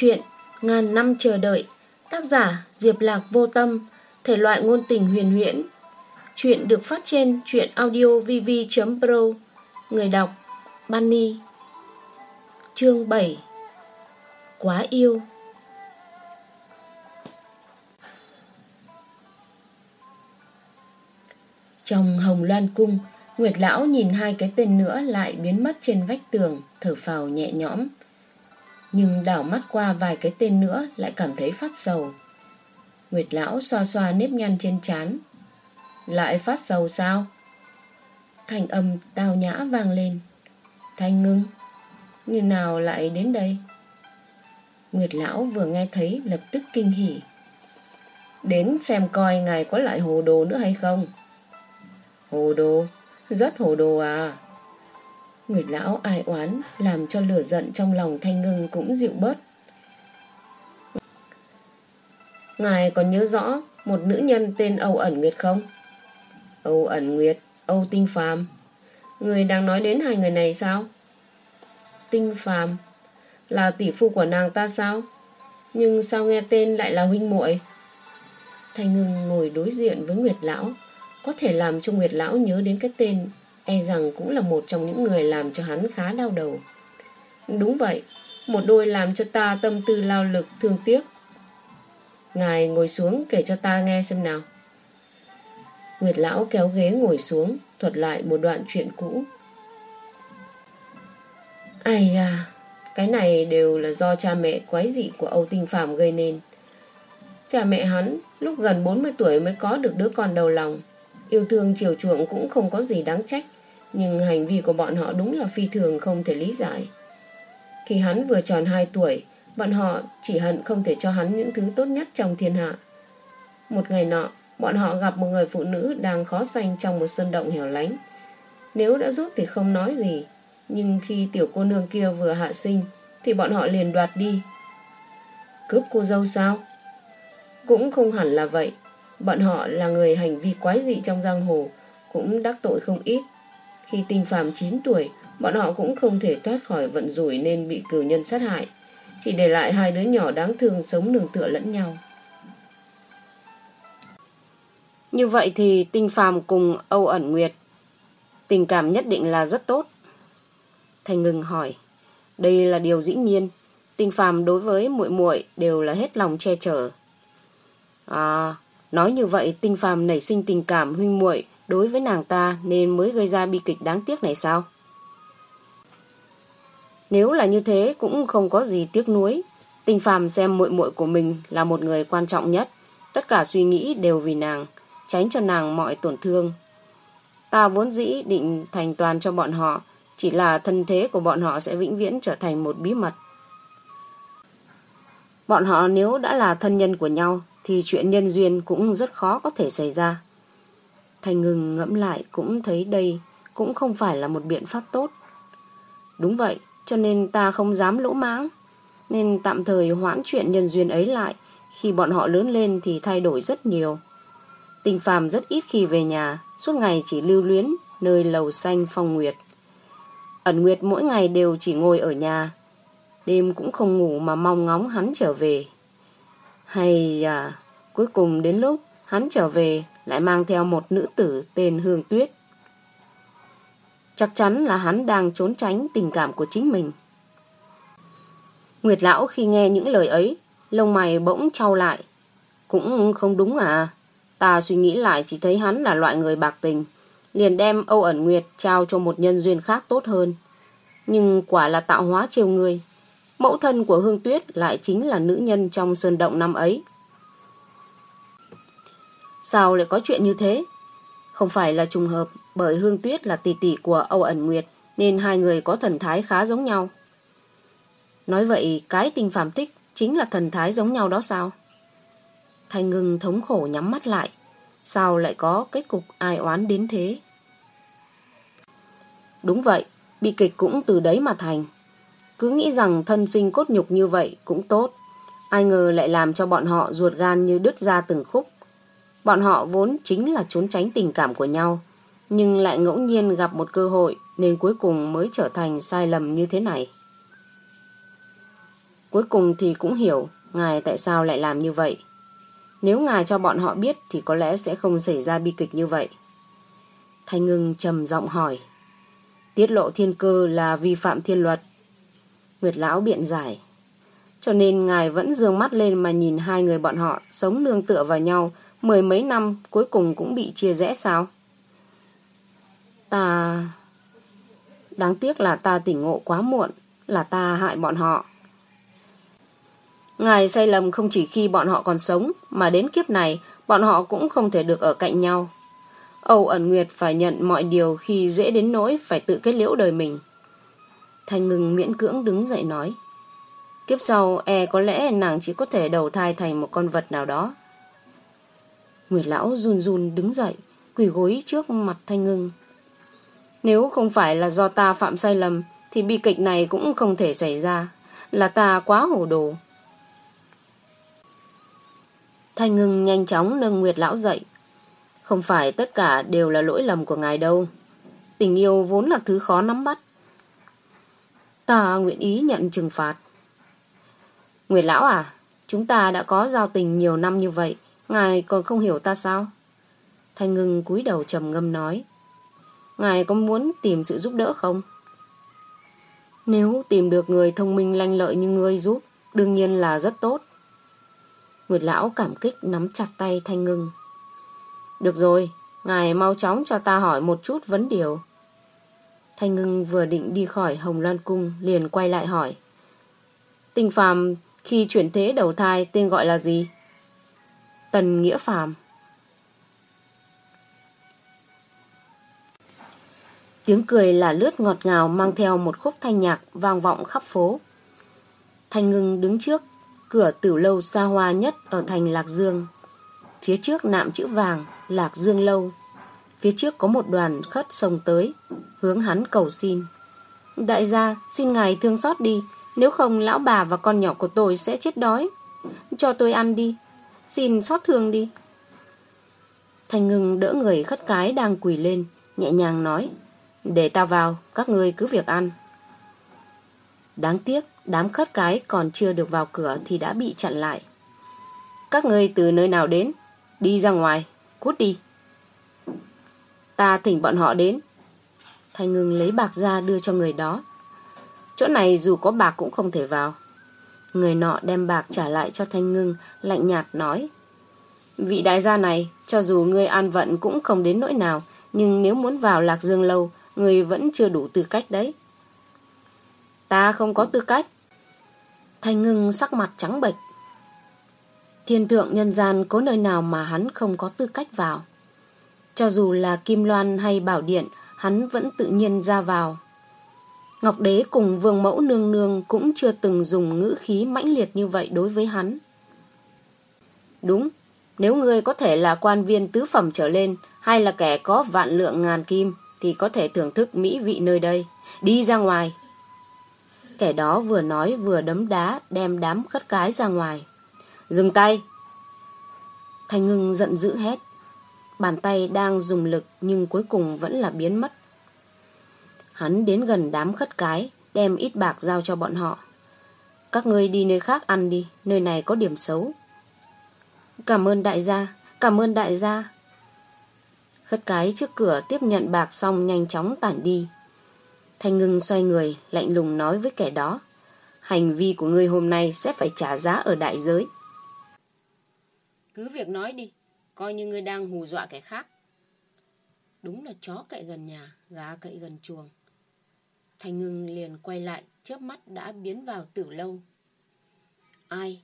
Chuyện, Ngàn năm chờ đợi. Tác giả Diệp Lạc Vô Tâm, Thể loại ngôn tình huyền huyễn. Chuyện được phát trên chuyện audio vv.pro Người đọc, Bunny. Chương 7 Quá yêu. Trong hồng loan cung, Nguyệt lão nhìn hai cái tên nữa lại biến mất trên vách tường, Thở phào nhẹ nhõm nhưng đảo mắt qua vài cái tên nữa lại cảm thấy phát sầu. Nguyệt lão xoa xoa nếp nhăn trên trán. Lại phát sầu sao? Thành âm tao nhã vang lên. Thanh ngưng, như nào lại đến đây? Nguyệt lão vừa nghe thấy lập tức kinh hỉ. Đến xem coi ngài có lại hồ đồ nữa hay không? Hồ đồ? Rất hồ đồ à? Nguyệt lão ai oán làm cho lửa giận trong lòng thanh ngưng cũng dịu bớt. Ngài còn nhớ rõ một nữ nhân tên Âu ẩn Nguyệt không? Âu ẩn Nguyệt, Âu Tinh Phàm. Người đang nói đến hai người này sao? Tinh Phàm là tỷ phu của nàng ta sao? Nhưng sao nghe tên lại là huynh muội? Thanh ngưng ngồi đối diện với Nguyệt lão, có thể làm cho Nguyệt lão nhớ đến cái tên e rằng cũng là một trong những người làm cho hắn khá đau đầu. Đúng vậy, một đôi làm cho ta tâm tư lao lực thương tiếc. Ngài ngồi xuống kể cho ta nghe xem nào. Nguyệt lão kéo ghế ngồi xuống, thuật lại một đoạn chuyện cũ. Ai à, cái này đều là do cha mẹ quái dị của Âu Tinh Phạm gây nên. Cha mẹ hắn lúc gần 40 tuổi mới có được đứa con đầu lòng. Yêu thương chiều chuộng cũng không có gì đáng trách. Nhưng hành vi của bọn họ đúng là phi thường không thể lý giải. Khi hắn vừa tròn 2 tuổi, bọn họ chỉ hận không thể cho hắn những thứ tốt nhất trong thiên hạ. Một ngày nọ, bọn họ gặp một người phụ nữ đang khó sanh trong một sân động hẻo lánh. Nếu đã giúp thì không nói gì, nhưng khi tiểu cô nương kia vừa hạ sinh, thì bọn họ liền đoạt đi. Cướp cô dâu sao? Cũng không hẳn là vậy. Bọn họ là người hành vi quái dị trong giang hồ, cũng đắc tội không ít. Khi tinh phàm 9 tuổi, bọn họ cũng không thể thoát khỏi vận rủi nên bị cửu nhân sát hại. Chỉ để lại hai đứa nhỏ đáng thương sống nương tựa lẫn nhau. Như vậy thì tinh phàm cùng Âu ẩn Nguyệt tình cảm nhất định là rất tốt. Thành ngừng hỏi, đây là điều dĩ nhiên, tinh phàm đối với muội muội đều là hết lòng che chở. À, nói như vậy tinh phàm nảy sinh tình cảm huynh muội đối với nàng ta nên mới gây ra bi kịch đáng tiếc này sao? Nếu là như thế cũng không có gì tiếc nuối. Tình phàm xem muội muội của mình là một người quan trọng nhất. Tất cả suy nghĩ đều vì nàng, tránh cho nàng mọi tổn thương. Ta vốn dĩ định thành toàn cho bọn họ, chỉ là thân thế của bọn họ sẽ vĩnh viễn trở thành một bí mật. Bọn họ nếu đã là thân nhân của nhau thì chuyện nhân duyên cũng rất khó có thể xảy ra. Thành ngừng ngẫm lại cũng thấy đây cũng không phải là một biện pháp tốt. Đúng vậy, cho nên ta không dám lỗ mãng. Nên tạm thời hoãn chuyện nhân duyên ấy lại. Khi bọn họ lớn lên thì thay đổi rất nhiều. Tình phàm rất ít khi về nhà, suốt ngày chỉ lưu luyến nơi lầu xanh phong nguyệt. Ẩn Nguyệt mỗi ngày đều chỉ ngồi ở nhà, đêm cũng không ngủ mà mong ngóng hắn trở về. Hay à, cuối cùng đến lúc hắn trở về lại mang theo một nữ tử tên Hương Tuyết. Chắc chắn là hắn đang trốn tránh tình cảm của chính mình. Nguyệt Lão khi nghe những lời ấy, lông mày bỗng trao lại. Cũng không đúng à. Ta suy nghĩ lại chỉ thấy hắn là loại người bạc tình. Liền đem Âu ẩn Nguyệt trao cho một nhân duyên khác tốt hơn. Nhưng quả là tạo hóa trêu người. Mẫu thân của Hương Tuyết lại chính là nữ nhân trong sơn động năm ấy. Sao lại có chuyện như thế? Không phải là trùng hợp bởi Hương Tuyết là tỷ tỷ của Âu ẩn Nguyệt nên hai người có thần thái khá giống nhau. Nói vậy cái tình phạm tích chính là thần thái giống nhau đó sao? Thanh ngưng thống khổ nhắm mắt lại. Sao lại có kết cục ai oán đến thế? Đúng vậy, bi kịch cũng từ đấy mà thành. Cứ nghĩ rằng thân sinh cốt nhục như vậy cũng tốt. Ai ngờ lại làm cho bọn họ ruột gan như đứt ra từng khúc. Bọn họ vốn chính là trốn tránh tình cảm của nhau, nhưng lại ngẫu nhiên gặp một cơ hội nên cuối cùng mới trở thành sai lầm như thế này. Cuối cùng thì cũng hiểu ngài tại sao lại làm như vậy. Nếu ngài cho bọn họ biết thì có lẽ sẽ không xảy ra bi kịch như vậy. Thanh ngưng trầm giọng hỏi. Tiết lộ thiên cơ là vi phạm thiên luật. Nguyệt lão biện giải. Cho nên ngài vẫn dương mắt lên mà nhìn hai người bọn họ sống nương tựa vào nhau mười mấy năm cuối cùng cũng bị chia rẽ sao? Ta... Đáng tiếc là ta tỉnh ngộ quá muộn, là ta hại bọn họ. Ngài sai lầm không chỉ khi bọn họ còn sống, mà đến kiếp này, bọn họ cũng không thể được ở cạnh nhau. Âu ẩn Nguyệt phải nhận mọi điều khi dễ đến nỗi phải tự kết liễu đời mình. Thanh ngừng miễn cưỡng đứng dậy nói. Kiếp sau, e có lẽ nàng chỉ có thể đầu thai thành một con vật nào đó. Nguyệt lão run run đứng dậy, quỳ gối trước mặt Thanh ngưng. Nếu không phải là do ta phạm sai lầm, thì bi kịch này cũng không thể xảy ra. Là ta quá hồ đồ. Thanh ngưng nhanh chóng nâng Nguyệt lão dậy. Không phải tất cả đều là lỗi lầm của ngài đâu. Tình yêu vốn là thứ khó nắm bắt. Ta nguyện ý nhận trừng phạt. Nguyệt lão à, chúng ta đã có giao tình nhiều năm như vậy, ngài còn không hiểu ta sao? Thanh ngưng cúi đầu trầm ngâm nói. Ngài có muốn tìm sự giúp đỡ không? Nếu tìm được người thông minh lanh lợi như ngươi giúp, đương nhiên là rất tốt. Nguyệt lão cảm kích nắm chặt tay Thanh ngưng. Được rồi, ngài mau chóng cho ta hỏi một chút vấn điều. Thanh ngưng vừa định đi khỏi Hồng Loan Cung liền quay lại hỏi. Tình phàm khi chuyển thế đầu thai tên gọi là gì? Tần Nghĩa Phàm Tiếng cười là lướt ngọt ngào mang theo một khúc thanh nhạc vang vọng khắp phố. Thanh ngưng đứng trước cửa tử lâu xa hoa nhất ở thành Lạc Dương. Phía trước nạm chữ vàng Lạc Dương Lâu. Phía trước có một đoàn khất sông tới, hướng hắn cầu xin. Đại gia, xin ngài thương xót đi, nếu không lão bà và con nhỏ của tôi sẽ chết đói. Cho tôi ăn đi, xin xót thương đi. Thành ngừng đỡ người khất cái đang quỳ lên, nhẹ nhàng nói. Để ta vào, các ngươi cứ việc ăn. Đáng tiếc, đám khất cái còn chưa được vào cửa thì đã bị chặn lại. Các ngươi từ nơi nào đến? Đi ra ngoài, cút đi. Ta thỉnh bọn họ đến. Thanh ngừng lấy bạc ra đưa cho người đó. Chỗ này dù có bạc cũng không thể vào. Người nọ đem bạc trả lại cho Thanh ngưng, lạnh nhạt nói. Vị đại gia này, cho dù ngươi an vận cũng không đến nỗi nào, nhưng nếu muốn vào Lạc Dương Lâu, người vẫn chưa đủ tư cách đấy. Ta không có tư cách. Thanh ngưng sắc mặt trắng bệch. Thiên thượng nhân gian có nơi nào mà hắn không có tư cách vào. Cho dù là Kim Loan hay Bảo Điện, hắn vẫn tự nhiên ra vào. Ngọc Đế cùng Vương Mẫu Nương Nương cũng chưa từng dùng ngữ khí mãnh liệt như vậy đối với hắn. Đúng, nếu ngươi có thể là quan viên tứ phẩm trở lên hay là kẻ có vạn lượng ngàn kim thì có thể thưởng thức mỹ vị nơi đây. Đi ra ngoài. Kẻ đó vừa nói vừa đấm đá đem đám khất cái ra ngoài. Dừng tay. Thanh ngưng giận dữ hét. Bàn tay đang dùng lực nhưng cuối cùng vẫn là biến mất. Hắn đến gần đám khất cái, đem ít bạc giao cho bọn họ. Các ngươi đi nơi khác ăn đi, nơi này có điểm xấu. Cảm ơn đại gia, cảm ơn đại gia. Khất cái trước cửa tiếp nhận bạc xong nhanh chóng tản đi. Thanh ngưng xoay người, lạnh lùng nói với kẻ đó. Hành vi của ngươi hôm nay sẽ phải trả giá ở đại giới. Cứ việc nói đi, coi như ngươi đang hù dọa kẻ khác. Đúng là chó cậy gần nhà, gà cậy gần chuồng. Thanh ngưng liền quay lại, chớp mắt đã biến vào tử lâu. Ai?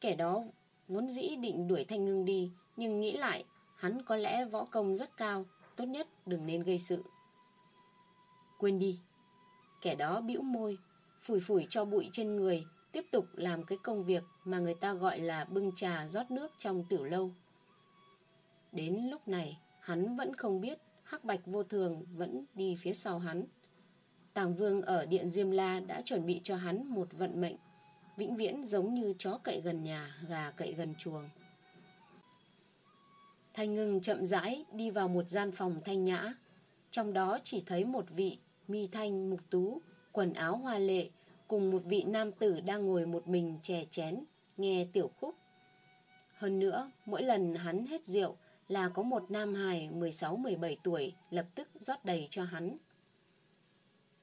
Kẻ đó vốn dĩ định đuổi Thanh ngưng đi, nhưng nghĩ lại, hắn có lẽ võ công rất cao, tốt nhất đừng nên gây sự. Quên đi. Kẻ đó bĩu môi, phủi phủi cho bụi trên người, tiếp tục làm cái công việc mà người ta gọi là bưng trà rót nước trong tử lâu. Đến lúc này, hắn vẫn không biết Hắc Bạch vô thường vẫn đi phía sau hắn. Tàng Vương ở Điện Diêm La đã chuẩn bị cho hắn một vận mệnh, vĩnh viễn giống như chó cậy gần nhà, gà cậy gần chuồng. Thanh ngưng chậm rãi đi vào một gian phòng thanh nhã, trong đó chỉ thấy một vị mi thanh mục tú, quần áo hoa lệ, cùng một vị nam tử đang ngồi một mình chè chén, nghe tiểu khúc. Hơn nữa, mỗi lần hắn hết rượu là có một nam hài 16-17 tuổi lập tức rót đầy cho hắn.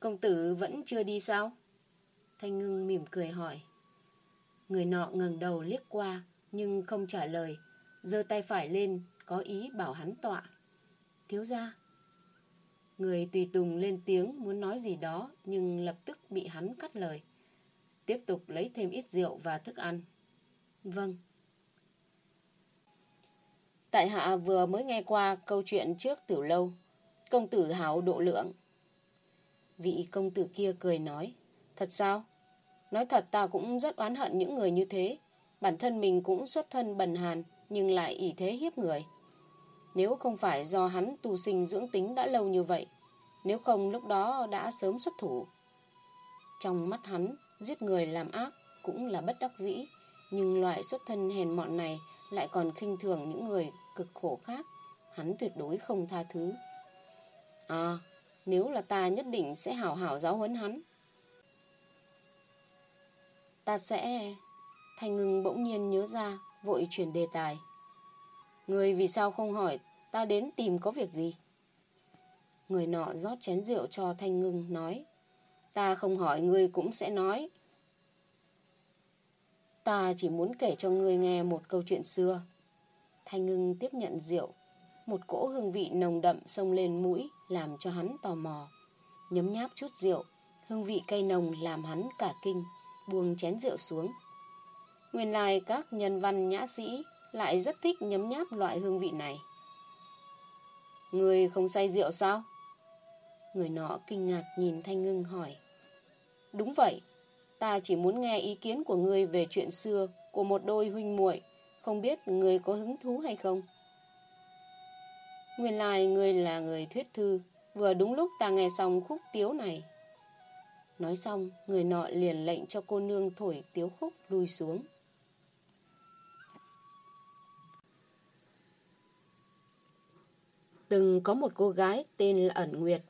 Công tử vẫn chưa đi sao? Thanh ngưng mỉm cười hỏi. Người nọ ngẩng đầu liếc qua nhưng không trả lời, giơ tay phải lên có ý bảo hắn tọa. Thiếu ra. Người tùy tùng lên tiếng muốn nói gì đó nhưng lập tức bị hắn cắt lời. Tiếp tục lấy thêm ít rượu và thức ăn. Vâng. Tại hạ vừa mới nghe qua câu chuyện trước tiểu lâu. Công tử hảo độ lượng. Vị công tử kia cười nói. Thật sao? Nói thật ta cũng rất oán hận những người như thế. Bản thân mình cũng xuất thân bần hàn nhưng lại ỷ thế hiếp người. Nếu không phải do hắn tu sinh dưỡng tính đã lâu như vậy, nếu không lúc đó đã sớm xuất thủ. Trong mắt hắn, giết người làm ác cũng là bất đắc dĩ, nhưng loại xuất thân hèn mọn này lại còn khinh thường những người cực khổ khác. Hắn tuyệt đối không tha thứ. À, nếu là ta nhất định sẽ hảo hảo giáo huấn hắn. Ta sẽ... Thành ngừng bỗng nhiên nhớ ra, vội chuyển đề tài. Người vì sao không hỏi ta đến tìm có việc gì? Người nọ rót chén rượu cho Thanh Ngưng nói Ta không hỏi ngươi cũng sẽ nói Ta chỉ muốn kể cho ngươi nghe một câu chuyện xưa Thanh Ngưng tiếp nhận rượu một cỗ hương vị nồng đậm xông lên mũi Làm cho hắn tò mò Nhấm nháp chút rượu Hương vị cay nồng làm hắn cả kinh Buông chén rượu xuống Nguyên lai các nhân văn nhã sĩ Lại rất thích nhấm nháp loại hương vị này Người không say rượu sao? Người nọ kinh ngạc nhìn Thanh Ngưng hỏi. Đúng vậy, ta chỉ muốn nghe ý kiến của ngươi về chuyện xưa của một đôi huynh muội, không biết ngươi có hứng thú hay không? Nguyên lai ngươi là người thuyết thư, vừa đúng lúc ta nghe xong khúc tiếu này. Nói xong, người nọ liền lệnh cho cô nương thổi tiếu khúc lui xuống. Từng có một cô gái tên là Ẩn Nguyệt.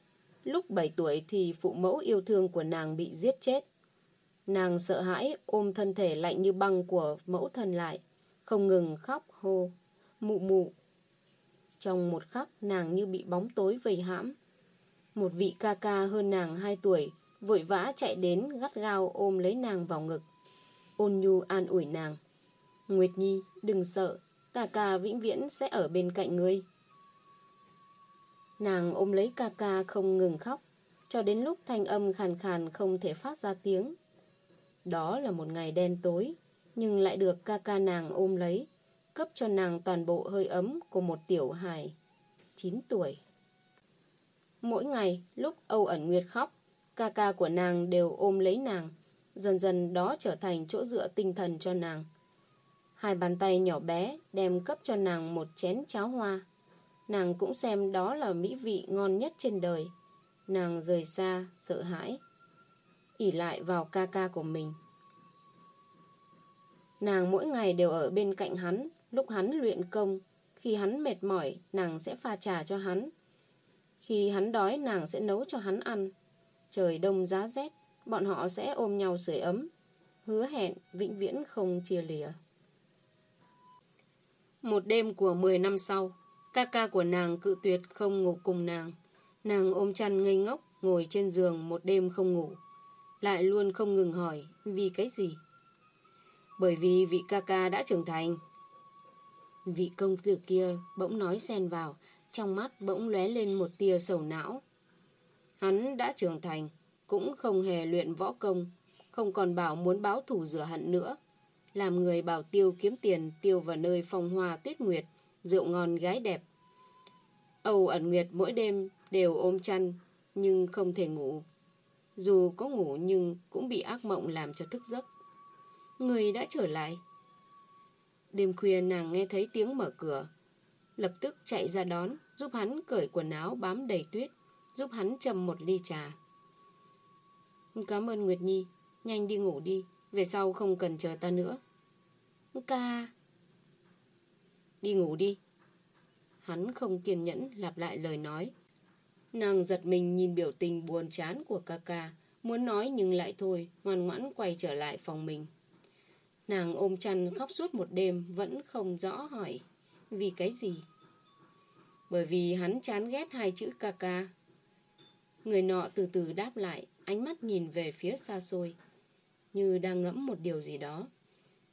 Lúc 7 tuổi thì phụ mẫu yêu thương của nàng bị giết chết. Nàng sợ hãi ôm thân thể lạnh như băng của mẫu thân lại, không ngừng khóc hô, mụ mụ. Trong một khắc nàng như bị bóng tối vây hãm. Một vị ca ca hơn nàng 2 tuổi vội vã chạy đến gắt gao ôm lấy nàng vào ngực. Ôn nhu an ủi nàng. Nguyệt Nhi, đừng sợ, ca ca vĩnh viễn sẽ ở bên cạnh ngươi. Nàng ôm lấy ca ca không ngừng khóc, cho đến lúc thanh âm khàn khàn không thể phát ra tiếng. Đó là một ngày đen tối, nhưng lại được ca ca nàng ôm lấy, cấp cho nàng toàn bộ hơi ấm của một tiểu hài, 9 tuổi. Mỗi ngày, lúc Âu ẩn Nguyệt khóc, ca ca của nàng đều ôm lấy nàng, dần dần đó trở thành chỗ dựa tinh thần cho nàng. Hai bàn tay nhỏ bé đem cấp cho nàng một chén cháo hoa. Nàng cũng xem đó là mỹ vị ngon nhất trên đời. Nàng rời xa, sợ hãi. ỉ lại vào ca ca của mình. Nàng mỗi ngày đều ở bên cạnh hắn, lúc hắn luyện công. Khi hắn mệt mỏi, nàng sẽ pha trà cho hắn. Khi hắn đói, nàng sẽ nấu cho hắn ăn. Trời đông giá rét, bọn họ sẽ ôm nhau sưởi ấm. Hứa hẹn vĩnh viễn không chia lìa. Một đêm của 10 năm sau, Ca ca của nàng cự tuyệt không ngủ cùng nàng. Nàng ôm chăn ngây ngốc, ngồi trên giường một đêm không ngủ. Lại luôn không ngừng hỏi vì cái gì. Bởi vì vị ca ca đã trưởng thành. Vị công tử kia bỗng nói xen vào, trong mắt bỗng lóe lên một tia sầu não. Hắn đã trưởng thành, cũng không hề luyện võ công, không còn bảo muốn báo thủ rửa hận nữa. Làm người bảo tiêu kiếm tiền tiêu vào nơi phong hoa tuyết nguyệt, rượu ngon gái đẹp. Âu ẩn nguyệt mỗi đêm đều ôm chăn, nhưng không thể ngủ. Dù có ngủ nhưng cũng bị ác mộng làm cho thức giấc. Người đã trở lại. Đêm khuya nàng nghe thấy tiếng mở cửa. Lập tức chạy ra đón, giúp hắn cởi quần áo bám đầy tuyết, giúp hắn châm một ly trà. Cảm ơn Nguyệt Nhi, nhanh đi ngủ đi, về sau không cần chờ ta nữa. Ca... Đi ngủ đi. Hắn không kiên nhẫn lặp lại lời nói. Nàng giật mình nhìn biểu tình buồn chán của ca ca, Muốn nói nhưng lại thôi, ngoan ngoãn quay trở lại phòng mình. Nàng ôm chăn khóc suốt một đêm vẫn không rõ hỏi vì cái gì. Bởi vì hắn chán ghét hai chữ ca ca. Người nọ từ từ đáp lại, ánh mắt nhìn về phía xa xôi, như đang ngẫm một điều gì đó.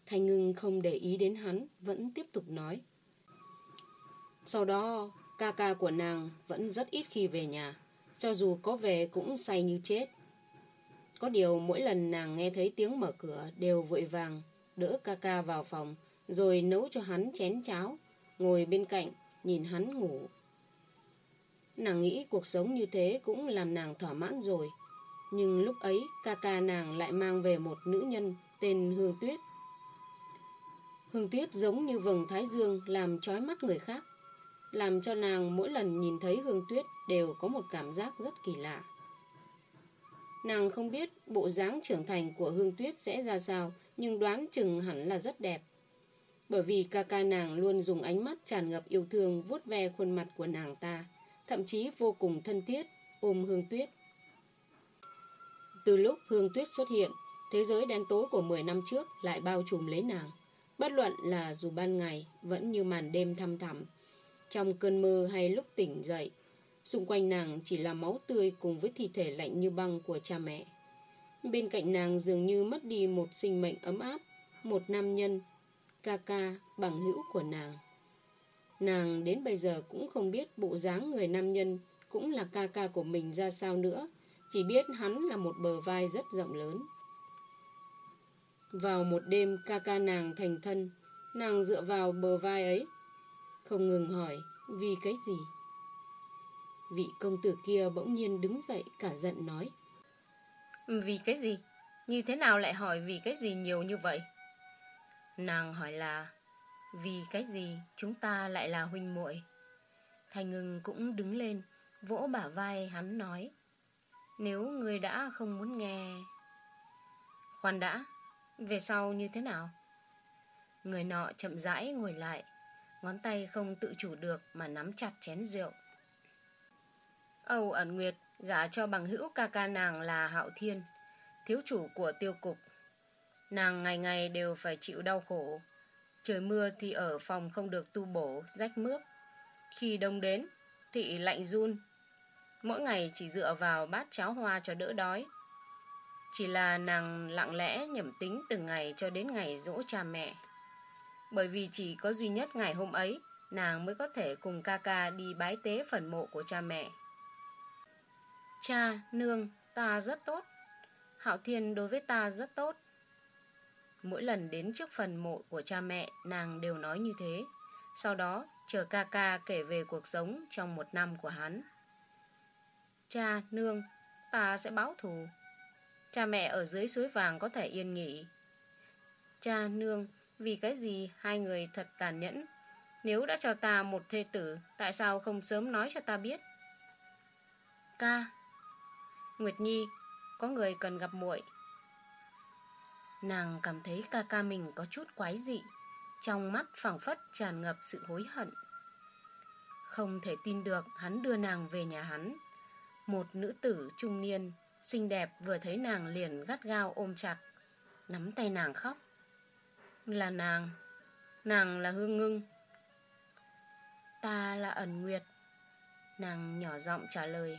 Thanh ngưng không để ý đến hắn, vẫn tiếp tục nói. Sau đó, ca ca của nàng vẫn rất ít khi về nhà, cho dù có về cũng say như chết. Có điều mỗi lần nàng nghe thấy tiếng mở cửa đều vội vàng đỡ ca ca vào phòng rồi nấu cho hắn chén cháo, ngồi bên cạnh nhìn hắn ngủ. Nàng nghĩ cuộc sống như thế cũng làm nàng thỏa mãn rồi. Nhưng lúc ấy ca ca nàng lại mang về một nữ nhân tên Hương Tuyết. Hương Tuyết giống như vầng thái dương làm trói mắt người khác. Làm cho nàng mỗi lần nhìn thấy Hương Tuyết đều có một cảm giác rất kỳ lạ. Nàng không biết bộ dáng trưởng thành của Hương Tuyết sẽ ra sao, nhưng đoán chừng hẳn là rất đẹp. Bởi vì ca ca nàng luôn dùng ánh mắt tràn ngập yêu thương vuốt ve khuôn mặt của nàng ta, thậm chí vô cùng thân thiết, ôm Hương Tuyết. Từ lúc Hương Tuyết xuất hiện, thế giới đen tối của 10 năm trước lại bao trùm lấy nàng. Bất luận là dù ban ngày vẫn như màn đêm thăm thẳm, trong cơn mơ hay lúc tỉnh dậy, Xung quanh nàng chỉ là máu tươi cùng với thi thể lạnh như băng của cha mẹ. Bên cạnh nàng dường như mất đi một sinh mệnh ấm áp, một nam nhân, ca ca, bằng hữu của nàng. Nàng đến bây giờ cũng không biết bộ dáng người nam nhân cũng là ca ca của mình ra sao nữa, chỉ biết hắn là một bờ vai rất rộng lớn. Vào một đêm ca ca nàng thành thân, nàng dựa vào bờ vai ấy, không ngừng hỏi vì cái gì. Vị công tử kia bỗng nhiên đứng dậy cả giận nói. Vì cái gì? Như thế nào lại hỏi vì cái gì nhiều như vậy? Nàng hỏi là, Vì cái gì chúng ta lại là huynh muội Thành ngừng cũng đứng lên, Vỗ bả vai hắn nói, Nếu người đã không muốn nghe, Khoan đã, Về sau như thế nào Người nọ chậm rãi ngồi lại, Ngón tay không tự chủ được Mà nắm chặt chén rượu Âu ẩn nguyệt gả cho bằng hữu ca ca nàng là Hạo Thiên, thiếu chủ của tiêu cục. Nàng ngày ngày đều phải chịu đau khổ. Trời mưa thì ở phòng không được tu bổ, rách mướp. Khi đông đến, thị lạnh run. Mỗi ngày chỉ dựa vào bát cháo hoa cho đỡ đói. Chỉ là nàng lặng lẽ nhẩm tính từng ngày cho đến ngày dỗ cha mẹ. Bởi vì chỉ có duy nhất ngày hôm ấy, nàng mới có thể cùng ca ca đi bái tế phần mộ của cha mẹ. Cha, nương, ta rất tốt. Hạo Thiên đối với ta rất tốt. Mỗi lần đến trước phần mộ của cha mẹ, nàng đều nói như thế. Sau đó, chờ ca ca kể về cuộc sống trong một năm của hắn. Cha, nương, ta sẽ báo thù. Cha mẹ ở dưới suối vàng có thể yên nghỉ. Cha, nương, vì cái gì hai người thật tàn nhẫn? Nếu đã cho ta một thê tử, tại sao không sớm nói cho ta biết? Ca, Nguyệt Nhi, có người cần gặp muội. Nàng cảm thấy ca ca mình có chút quái dị, trong mắt phảng phất tràn ngập sự hối hận. Không thể tin được hắn đưa nàng về nhà hắn. Một nữ tử trung niên, xinh đẹp vừa thấy nàng liền gắt gao ôm chặt, nắm tay nàng khóc. Là nàng, nàng là Hương Ngưng. Ta là ẩn nguyệt. Nàng nhỏ giọng trả lời.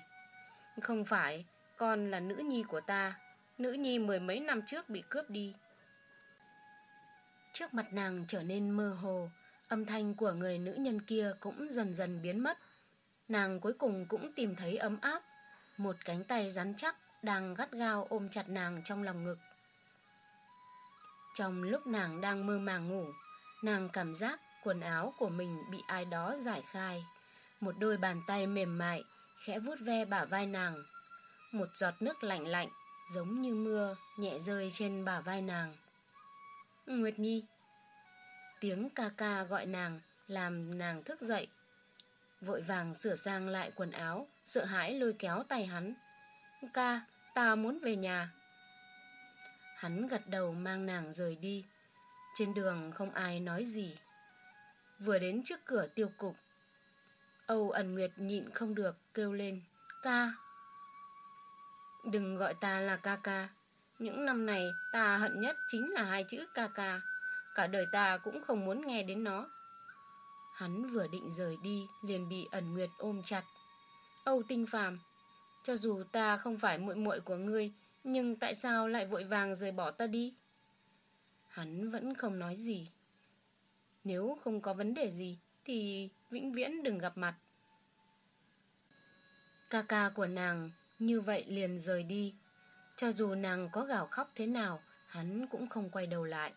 Không phải, con là nữ nhi của ta. Nữ nhi mười mấy năm trước bị cướp đi. Trước mặt nàng trở nên mơ hồ, Âm thanh của người nữ nhân kia cũng dần dần biến mất. Nàng cuối cùng cũng tìm thấy ấm áp, Một cánh tay rắn chắc đang gắt gao ôm chặt nàng trong lòng ngực. Trong lúc nàng đang mơ màng ngủ, Nàng cảm giác quần áo của mình bị ai đó giải khai. Một đôi bàn tay mềm mại khẽ vuốt ve bả vai nàng một giọt nước lạnh lạnh giống như mưa nhẹ rơi trên bả vai nàng. Nguyệt Nhi Tiếng ca ca gọi nàng làm nàng thức dậy. Vội vàng sửa sang lại quần áo, sợ hãi lôi kéo tay hắn. Ca, ta muốn về nhà. Hắn gật đầu mang nàng rời đi. Trên đường không ai nói gì. Vừa đến trước cửa tiêu cục, Âu ẩn Nguyệt nhịn không được kêu lên. Ca! Đừng gọi ta là ca ca. Những năm này ta hận nhất chính là hai chữ ca ca. Cả đời ta cũng không muốn nghe đến nó. Hắn vừa định rời đi liền bị ẩn nguyệt ôm chặt. Âu tinh phàm, cho dù ta không phải muội muội của ngươi, nhưng tại sao lại vội vàng rời bỏ ta đi? Hắn vẫn không nói gì. Nếu không có vấn đề gì thì vĩnh viễn đừng gặp mặt. Ca ca của nàng như vậy liền rời đi. Cho dù nàng có gào khóc thế nào, hắn cũng không quay đầu lại.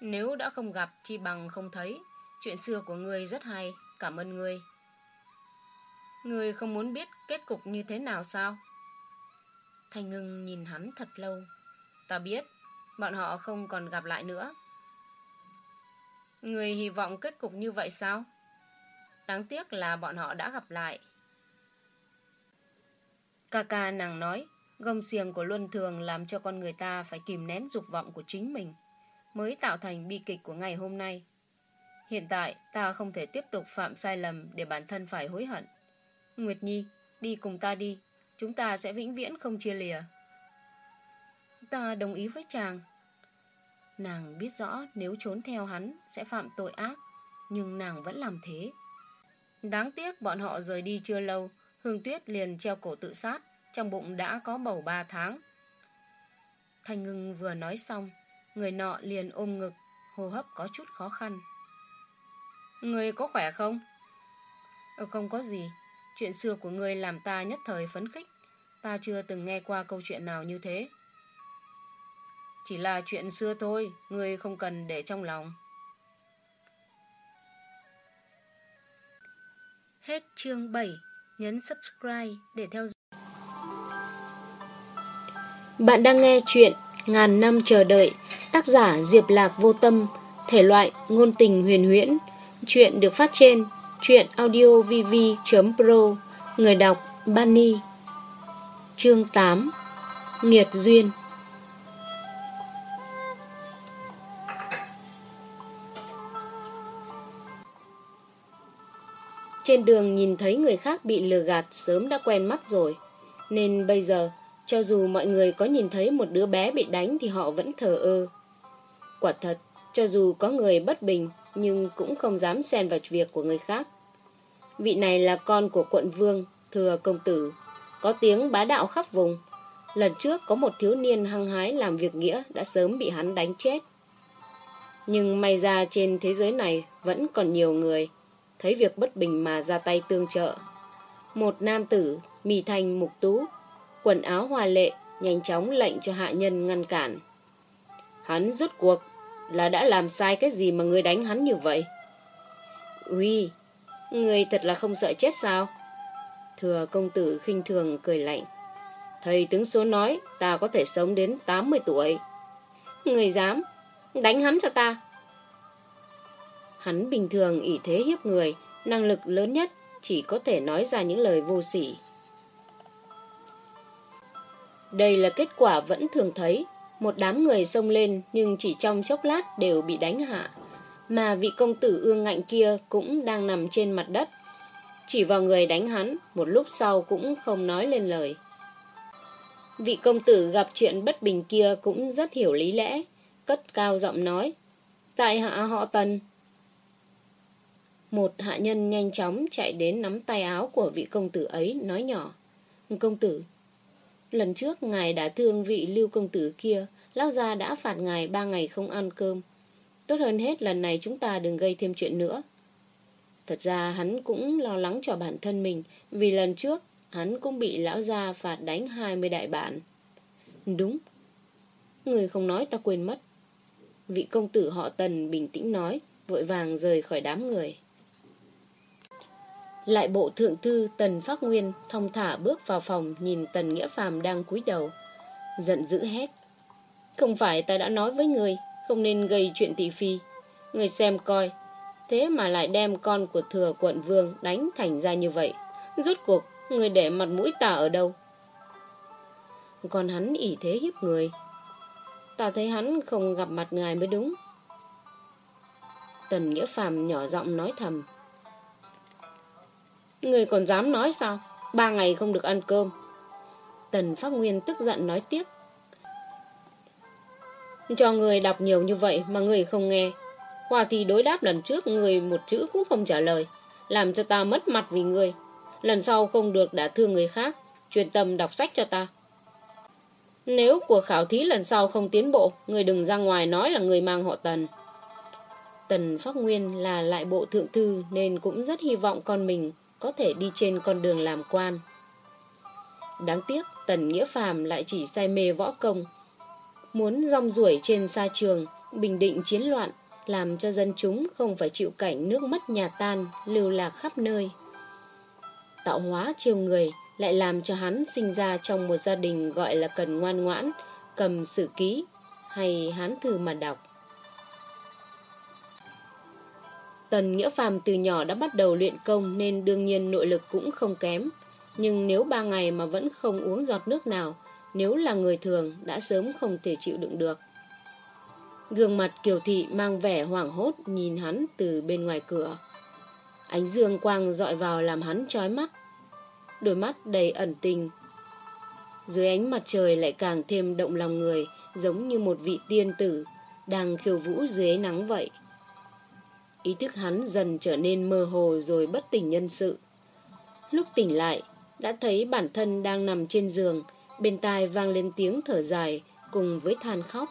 Nếu đã không gặp, chi bằng không thấy. Chuyện xưa của ngươi rất hay, cảm ơn ngươi. Ngươi không muốn biết kết cục như thế nào sao? Thanh ngưng nhìn hắn thật lâu. Ta biết, bọn họ không còn gặp lại nữa. Người hy vọng kết cục như vậy sao? Đáng tiếc là bọn họ đã gặp lại. Ca ca nàng nói, gông xiềng của luân thường làm cho con người ta phải kìm nén dục vọng của chính mình, mới tạo thành bi kịch của ngày hôm nay. Hiện tại, ta không thể tiếp tục phạm sai lầm để bản thân phải hối hận. Nguyệt Nhi, đi cùng ta đi, chúng ta sẽ vĩnh viễn không chia lìa. Ta đồng ý với chàng. Nàng biết rõ nếu trốn theo hắn sẽ phạm tội ác, nhưng nàng vẫn làm thế. Đáng tiếc bọn họ rời đi chưa lâu, Hương Tuyết liền treo cổ tự sát, trong bụng đã có bầu ba tháng. Thanh ngưng vừa nói xong, người nọ liền ôm ngực, hô hấp có chút khó khăn. Người có khỏe không? Ừ, không có gì, chuyện xưa của người làm ta nhất thời phấn khích. Ta chưa từng nghe qua câu chuyện nào như thế. Chỉ là chuyện xưa thôi, người không cần để trong lòng. Hết chương 7 nhấn subscribe để theo dõi. Bạn đang nghe chuyện Ngàn năm chờ đợi, tác giả Diệp Lạc Vô Tâm, thể loại ngôn tình huyền huyễn. Chuyện được phát trên chuyện audiovv.pro, người đọc Bani Chương 8 Nghiệt Duyên Trên đường nhìn thấy người khác bị lừa gạt sớm đã quen mắt rồi. Nên bây giờ, cho dù mọi người có nhìn thấy một đứa bé bị đánh thì họ vẫn thờ ơ. Quả thật, cho dù có người bất bình nhưng cũng không dám xen vào việc của người khác. Vị này là con của quận vương, thừa công tử, có tiếng bá đạo khắp vùng. Lần trước có một thiếu niên hăng hái làm việc nghĩa đã sớm bị hắn đánh chết. Nhưng may ra trên thế giới này vẫn còn nhiều người thấy việc bất bình mà ra tay tương trợ. Một nam tử, mì thành mục tú, quần áo hoa lệ, nhanh chóng lệnh cho hạ nhân ngăn cản. Hắn rút cuộc là đã làm sai cái gì mà người đánh hắn như vậy? Uy, người thật là không sợ chết sao? Thừa công tử khinh thường cười lạnh. Thầy tướng số nói ta có thể sống đến 80 tuổi. Người dám, đánh hắn cho ta. Hắn bình thường ỷ thế hiếp người, năng lực lớn nhất chỉ có thể nói ra những lời vô sỉ. Đây là kết quả vẫn thường thấy. Một đám người xông lên nhưng chỉ trong chốc lát đều bị đánh hạ. Mà vị công tử ương ngạnh kia cũng đang nằm trên mặt đất. Chỉ vào người đánh hắn, một lúc sau cũng không nói lên lời. Vị công tử gặp chuyện bất bình kia cũng rất hiểu lý lẽ, cất cao giọng nói. Tại hạ họ tần, một hạ nhân nhanh chóng chạy đến nắm tay áo của vị công tử ấy, nói nhỏ. Công tử, lần trước ngài đã thương vị lưu công tử kia, lão gia đã phạt ngài ba ngày không ăn cơm. Tốt hơn hết lần này chúng ta đừng gây thêm chuyện nữa. Thật ra hắn cũng lo lắng cho bản thân mình, vì lần trước hắn cũng bị lão gia phạt đánh 20 đại bản. Đúng, người không nói ta quên mất. Vị công tử họ tần bình tĩnh nói, vội vàng rời khỏi đám người. Lại bộ thượng thư Tần Phát Nguyên thông thả bước vào phòng nhìn Tần Nghĩa Phàm đang cúi đầu. Giận dữ hét. Không phải ta đã nói với người không nên gây chuyện tỷ phi. Người xem coi. Thế mà lại đem con của thừa quận vương đánh thành ra như vậy. Rốt cuộc, người để mặt mũi ta ở đâu? Còn hắn ỷ thế hiếp người. Ta thấy hắn không gặp mặt ngài mới đúng. Tần Nghĩa Phàm nhỏ giọng nói thầm. Người còn dám nói sao? Ba ngày không được ăn cơm. Tần Phát Nguyên tức giận nói tiếp. Cho người đọc nhiều như vậy mà người không nghe. hòa thì đối đáp lần trước người một chữ cũng không trả lời. Làm cho ta mất mặt vì người. Lần sau không được đã thương người khác. Chuyên tâm đọc sách cho ta. Nếu cuộc khảo thí lần sau không tiến bộ, người đừng ra ngoài nói là người mang họ Tần. Tần Phát Nguyên là lại bộ thượng thư nên cũng rất hy vọng con mình có thể đi trên con đường làm quan. Đáng tiếc, Tần Nghĩa Phàm lại chỉ say mê võ công. Muốn rong ruổi trên xa trường, bình định chiến loạn, làm cho dân chúng không phải chịu cảnh nước mất nhà tan, lưu lạc khắp nơi. Tạo hóa chiêu người lại làm cho hắn sinh ra trong một gia đình gọi là cần ngoan ngoãn, cầm sử ký hay hán thư mà đọc. Tần Nghĩa Phàm từ nhỏ đã bắt đầu luyện công nên đương nhiên nội lực cũng không kém. Nhưng nếu ba ngày mà vẫn không uống giọt nước nào, nếu là người thường đã sớm không thể chịu đựng được. Gương mặt Kiều Thị mang vẻ hoảng hốt nhìn hắn từ bên ngoài cửa. Ánh dương quang dọi vào làm hắn trói mắt. Đôi mắt đầy ẩn tình. Dưới ánh mặt trời lại càng thêm động lòng người, giống như một vị tiên tử đang khiêu vũ dưới nắng vậy. Ý thức hắn dần trở nên mơ hồ rồi bất tỉnh nhân sự. Lúc tỉnh lại, đã thấy bản thân đang nằm trên giường, bên tai vang lên tiếng thở dài cùng với than khóc.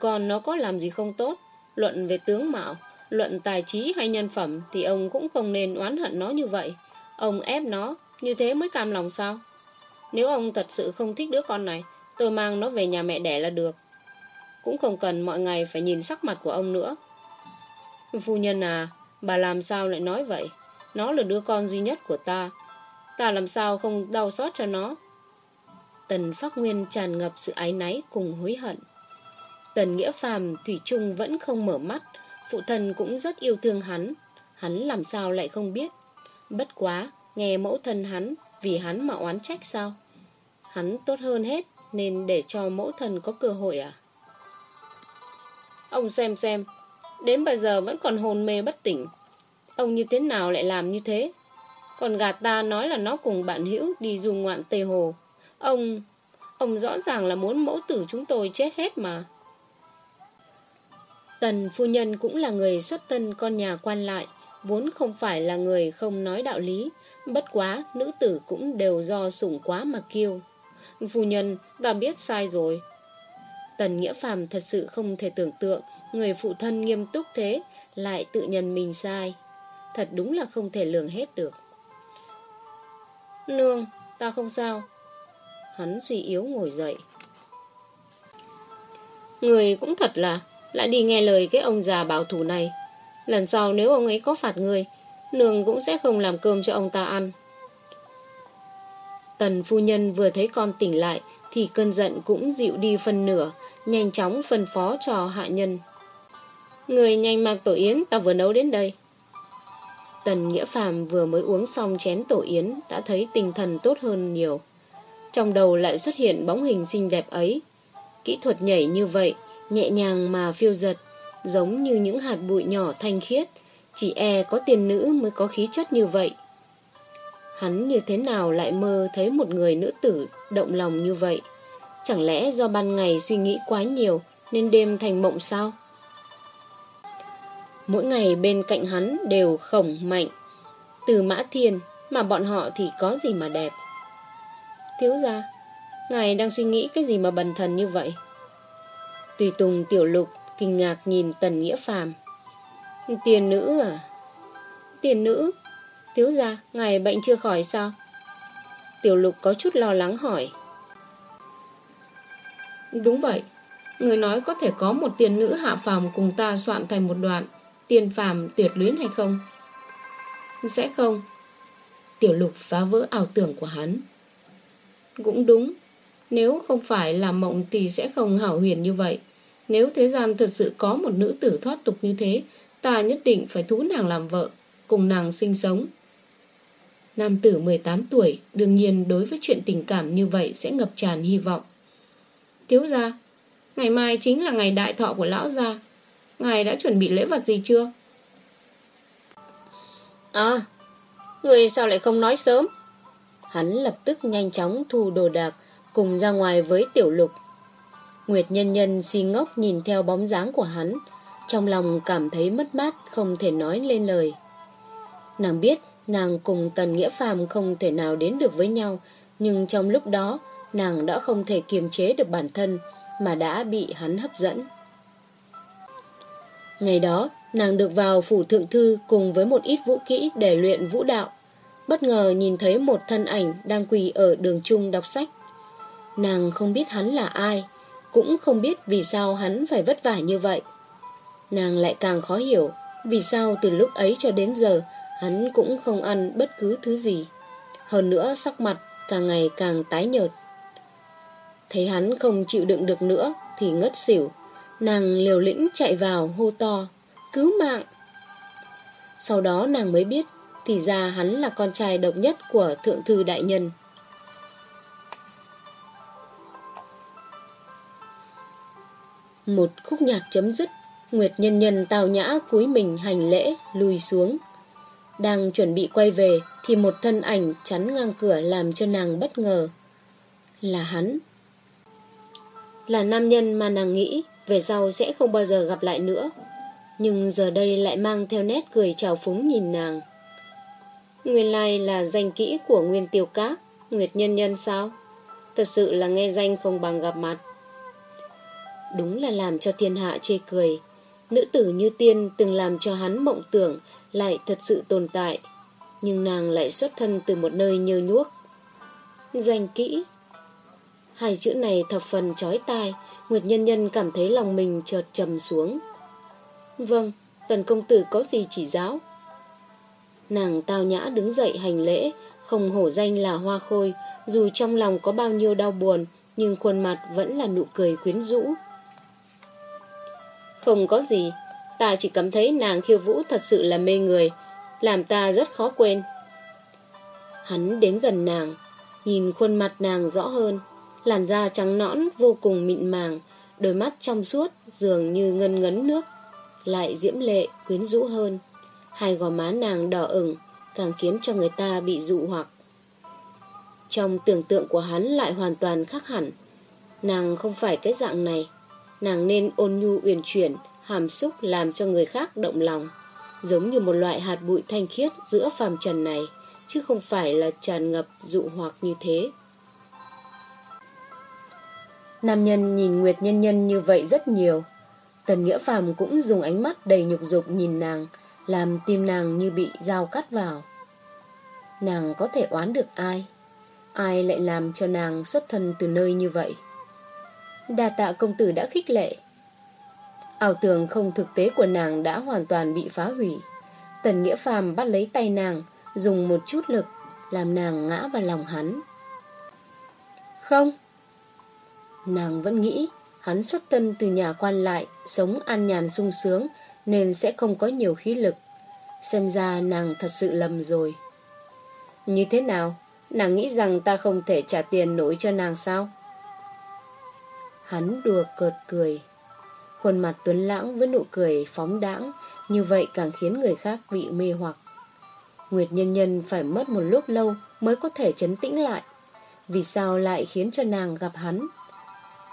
Còn nó có làm gì không tốt, luận về tướng mạo, luận tài trí hay nhân phẩm thì ông cũng không nên oán hận nó như vậy. Ông ép nó, như thế mới cam lòng sao? Nếu ông thật sự không thích đứa con này, tôi mang nó về nhà mẹ đẻ là được. Cũng không cần mọi ngày phải nhìn sắc mặt của ông nữa. Phu nhân à, bà làm sao lại nói vậy? Nó là đứa con duy nhất của ta. Ta làm sao không đau xót cho nó? Tần Phát Nguyên tràn ngập sự ái náy cùng hối hận. Tần Nghĩa Phàm Thủy Trung vẫn không mở mắt, phụ thân cũng rất yêu thương hắn. Hắn làm sao lại không biết? Bất quá, nghe mẫu thân hắn vì hắn mà oán trách sao? Hắn tốt hơn hết nên để cho mẫu thân có cơ hội à? Ông xem xem, đến bây giờ vẫn còn hồn mê bất tỉnh. Ông như thế nào lại làm như thế? Còn gạt ta nói là nó cùng bạn hữu đi du ngoạn Tây Hồ. Ông... Ông rõ ràng là muốn mẫu tử chúng tôi chết hết mà. Tần phu nhân cũng là người xuất thân con nhà quan lại, vốn không phải là người không nói đạo lý. Bất quá, nữ tử cũng đều do sủng quá mà kiêu. Phu nhân, ta biết sai rồi. Tần Nghĩa Phàm thật sự không thể tưởng tượng người phụ thân nghiêm túc thế lại tự nhận mình sai. Thật đúng là không thể lường hết được. Nương, ta không sao. Hắn suy yếu ngồi dậy. Người cũng thật là lại đi nghe lời cái ông già bảo thủ này. Lần sau nếu ông ấy có phạt người, nương cũng sẽ không làm cơm cho ông ta ăn. Tần phu nhân vừa thấy con tỉnh lại thì cơn giận cũng dịu đi phần nửa, nhanh chóng phân phó cho hạ nhân. Người nhanh mang tổ yến ta vừa nấu đến đây. Tần Nghĩa Phàm vừa mới uống xong chén tổ yến đã thấy tinh thần tốt hơn nhiều. Trong đầu lại xuất hiện bóng hình xinh đẹp ấy. Kỹ thuật nhảy như vậy, nhẹ nhàng mà phiêu giật, giống như những hạt bụi nhỏ thanh khiết. Chỉ e có tiền nữ mới có khí chất như vậy. Hắn như thế nào lại mơ thấy một người nữ tử động lòng như vậy? Chẳng lẽ do ban ngày suy nghĩ quá nhiều nên đêm thành mộng sao? Mỗi ngày bên cạnh hắn đều khổng mạnh. Từ mã thiên mà bọn họ thì có gì mà đẹp. Thiếu ra, ngài đang suy nghĩ cái gì mà bần thần như vậy? Tùy tùng tiểu lục kinh ngạc nhìn tần nghĩa phàm. Tiền nữ à? Tiền nữ? Thiếu ra, ngài bệnh chưa khỏi sao? Tiểu lục có chút lo lắng hỏi. Đúng vậy. Người nói có thể có một tiền nữ hạ phàm cùng ta soạn thành một đoạn tiền phàm tuyệt luyến hay không? Sẽ không. Tiểu lục phá vỡ ảo tưởng của hắn. Cũng đúng. Nếu không phải là mộng thì sẽ không hảo huyền như vậy. Nếu thế gian thật sự có một nữ tử thoát tục như thế, ta nhất định phải thú nàng làm vợ, cùng nàng sinh sống. Nam tử 18 tuổi, đương nhiên đối với chuyện tình cảm như vậy sẽ ngập tràn hy vọng. Thiếu gia, ngày mai chính là ngày đại thọ của lão gia. Ngài đã chuẩn bị lễ vật gì chưa? À, người sao lại không nói sớm? hắn lập tức nhanh chóng thu đồ đạc cùng ra ngoài với tiểu lục. Nguyệt nhân nhân si ngốc nhìn theo bóng dáng của hắn, trong lòng cảm thấy mất mát không thể nói lên lời. Nàng biết nàng cùng Tần Nghĩa Phàm không thể nào đến được với nhau, nhưng trong lúc đó nàng đã không thể kiềm chế được bản thân mà đã bị hắn hấp dẫn. Ngày đó, nàng được vào phủ thượng thư cùng với một ít vũ kỹ để luyện vũ đạo. Bất ngờ nhìn thấy một thân ảnh đang quỳ ở đường trung đọc sách. Nàng không biết hắn là ai, cũng không biết vì sao hắn phải vất vả như vậy. Nàng lại càng khó hiểu vì sao từ lúc ấy cho đến giờ hắn cũng không ăn bất cứ thứ gì. Hơn nữa sắc mặt càng ngày càng tái nhợt. Thấy hắn không chịu đựng được nữa thì ngất xỉu. Nàng liều lĩnh chạy vào hô to, cứu mạng. Sau đó nàng mới biết thì ra hắn là con trai độc nhất của thượng thư đại nhân. Một khúc nhạc chấm dứt, Nguyệt nhân nhân tào nhã cúi mình hành lễ, lùi xuống. Đang chuẩn bị quay về thì một thân ảnh chắn ngang cửa làm cho nàng bất ngờ. Là hắn. Là nam nhân mà nàng nghĩ về sau sẽ không bao giờ gặp lại nữa. Nhưng giờ đây lại mang theo nét cười trào phúng nhìn nàng. Nguyên lai là danh kỹ của Nguyên Tiêu cát Nguyệt Nhân Nhân sao? Thật sự là nghe danh không bằng gặp mặt. Đúng là làm cho thiên hạ chê cười. Nữ tử như tiên từng làm cho hắn mộng tưởng lại thật sự tồn tại. Nhưng nàng lại xuất thân từ một nơi nhơ nhuốc. Danh kỹ. Hai chữ này thập phần chói tai, Nguyệt Nhân Nhân cảm thấy lòng mình chợt trầm xuống. Vâng, tần công tử có gì chỉ giáo? Nàng tao nhã đứng dậy hành lễ, không hổ danh là hoa khôi, dù trong lòng có bao nhiêu đau buồn, nhưng khuôn mặt vẫn là nụ cười quyến rũ. Không có gì, ta chỉ cảm thấy nàng khiêu vũ thật sự là mê người, làm ta rất khó quên. Hắn đến gần nàng, nhìn khuôn mặt nàng rõ hơn, làn da trắng nõn vô cùng mịn màng, đôi mắt trong suốt dường như ngân ngấn nước, lại diễm lệ quyến rũ hơn. Hai gò má nàng đỏ ửng càng khiến cho người ta bị dụ hoặc. Trong tưởng tượng của hắn lại hoàn toàn khác hẳn. Nàng không phải cái dạng này. Nàng nên ôn nhu uyển chuyển, hàm xúc làm cho người khác động lòng. Giống như một loại hạt bụi thanh khiết giữa phàm trần này, chứ không phải là tràn ngập dụ hoặc như thế. Nam nhân nhìn Nguyệt Nhân Nhân như vậy rất nhiều. Tần Nghĩa Phàm cũng dùng ánh mắt đầy nhục dục nhìn nàng, làm tim nàng như bị dao cắt vào. Nàng có thể oán được ai? Ai lại làm cho nàng xuất thân từ nơi như vậy? Đà tạ công tử đã khích lệ. Ảo tưởng không thực tế của nàng đã hoàn toàn bị phá hủy. Tần Nghĩa Phàm bắt lấy tay nàng, dùng một chút lực, làm nàng ngã vào lòng hắn. Không. Nàng vẫn nghĩ hắn xuất thân từ nhà quan lại, sống an nhàn sung sướng, nên sẽ không có nhiều khí lực. Xem ra nàng thật sự lầm rồi. Như thế nào? Nàng nghĩ rằng ta không thể trả tiền nổi cho nàng sao? Hắn đùa cợt cười. Khuôn mặt tuấn lãng với nụ cười phóng đãng như vậy càng khiến người khác bị mê hoặc. Nguyệt nhân nhân phải mất một lúc lâu mới có thể chấn tĩnh lại. Vì sao lại khiến cho nàng gặp hắn?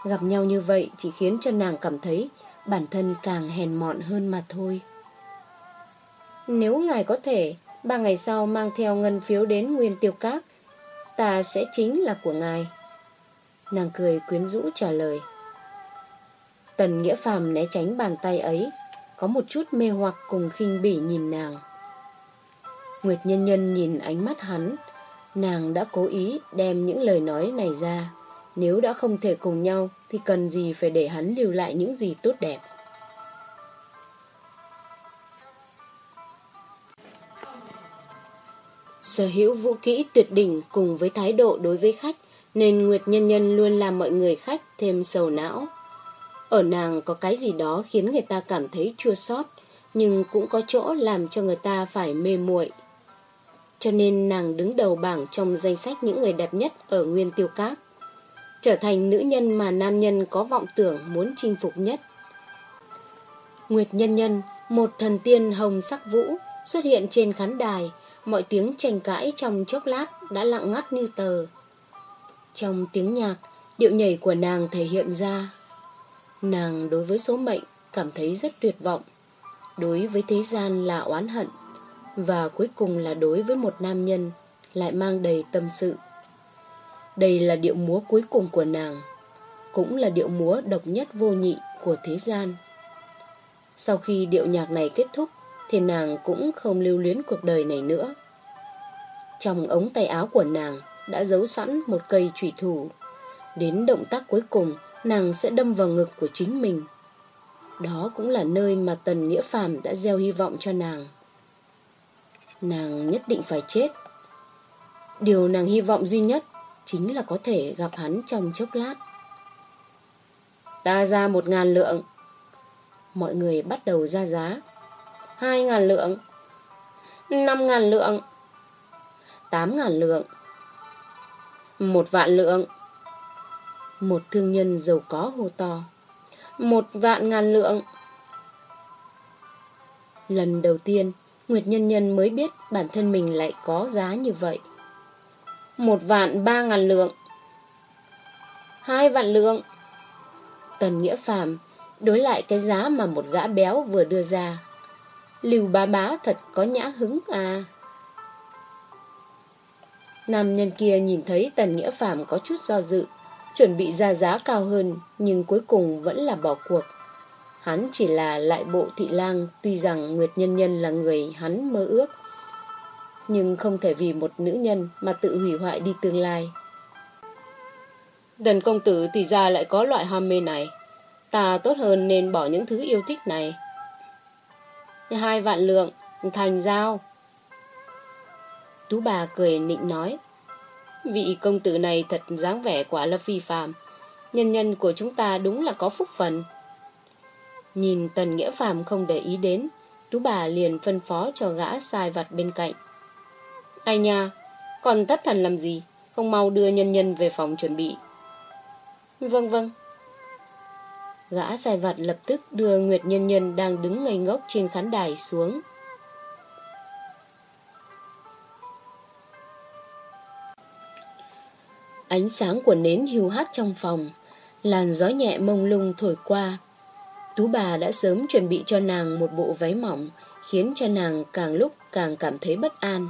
Gặp nhau như vậy chỉ khiến cho nàng cảm thấy bản thân càng hèn mọn hơn mà thôi. Nếu ngài có thể, ba ngày sau mang theo ngân phiếu đến nguyên tiêu các, ta sẽ chính là của ngài. Nàng cười quyến rũ trả lời. Tần Nghĩa Phàm né tránh bàn tay ấy, có một chút mê hoặc cùng khinh bỉ nhìn nàng. Nguyệt Nhân Nhân nhìn ánh mắt hắn, nàng đã cố ý đem những lời nói này ra. Nếu đã không thể cùng nhau thì cần gì phải để hắn lưu lại những gì tốt đẹp. Sở hữu vũ kỹ tuyệt đỉnh cùng với thái độ đối với khách nên Nguyệt Nhân Nhân luôn làm mọi người khách thêm sầu não. Ở nàng có cái gì đó khiến người ta cảm thấy chua xót nhưng cũng có chỗ làm cho người ta phải mê muội. Cho nên nàng đứng đầu bảng trong danh sách những người đẹp nhất ở Nguyên Tiêu Các trở thành nữ nhân mà nam nhân có vọng tưởng muốn chinh phục nhất. Nguyệt Nhân Nhân, một thần tiên hồng sắc vũ, xuất hiện trên khán đài, mọi tiếng tranh cãi trong chốc lát đã lặng ngắt như tờ. Trong tiếng nhạc, điệu nhảy của nàng thể hiện ra. Nàng đối với số mệnh cảm thấy rất tuyệt vọng. Đối với thế gian là oán hận. Và cuối cùng là đối với một nam nhân lại mang đầy tâm sự. Đây là điệu múa cuối cùng của nàng, cũng là điệu múa độc nhất vô nhị của thế gian. Sau khi điệu nhạc này kết thúc, thì nàng cũng không lưu luyến cuộc đời này nữa. Trong ống tay áo của nàng đã giấu sẵn một cây trùy thủ. Đến động tác cuối cùng, nàng sẽ đâm vào ngực của chính mình. Đó cũng là nơi mà Tần Nghĩa Phàm đã gieo hy vọng cho nàng. Nàng nhất định phải chết. Điều nàng hy vọng duy nhất chính là có thể gặp hắn trong chốc lát. Ta ra một ngàn lượng. Mọi người bắt đầu ra giá. Hai ngàn lượng. Năm ngàn lượng. Tám ngàn lượng. Một vạn lượng. Một thương nhân giàu có hô to. Một vạn ngàn lượng. Lần đầu tiên, Nguyệt Nhân Nhân mới biết bản thân mình lại có giá như vậy. Một vạn ba ngàn lượng. Hai vạn lượng. Tần Nghĩa Phàm đối lại cái giá mà một gã béo vừa đưa ra. Lưu bá bá thật có nhã hứng à. Nam nhân kia nhìn thấy Tần Nghĩa Phàm có chút do dự, chuẩn bị ra giá cao hơn, nhưng cuối cùng vẫn là bỏ cuộc. Hắn chỉ là lại bộ thị lang, tuy rằng Nguyệt Nhân Nhân là người hắn mơ ước, nhưng không thể vì một nữ nhân mà tự hủy hoại đi tương lai. Tần công tử thì ra lại có loại ham mê này. Ta tốt hơn nên bỏ những thứ yêu thích này. Hai vạn lượng, thành giao. Tú bà cười nịnh nói. Vị công tử này thật dáng vẻ quả là phi phàm. Nhân nhân của chúng ta đúng là có phúc phần. Nhìn Tần Nghĩa Phàm không để ý đến, Tú bà liền phân phó cho gã sai vặt bên cạnh. Ai nha, còn thất thần làm gì? Không mau đưa nhân nhân về phòng chuẩn bị. Vâng vâng. Gã sai vặt lập tức đưa Nguyệt Nhân Nhân đang đứng ngây ngốc trên khán đài xuống. Ánh sáng của nến hưu hắt trong phòng, làn gió nhẹ mông lung thổi qua. Tú bà đã sớm chuẩn bị cho nàng một bộ váy mỏng, khiến cho nàng càng lúc càng cảm thấy bất an.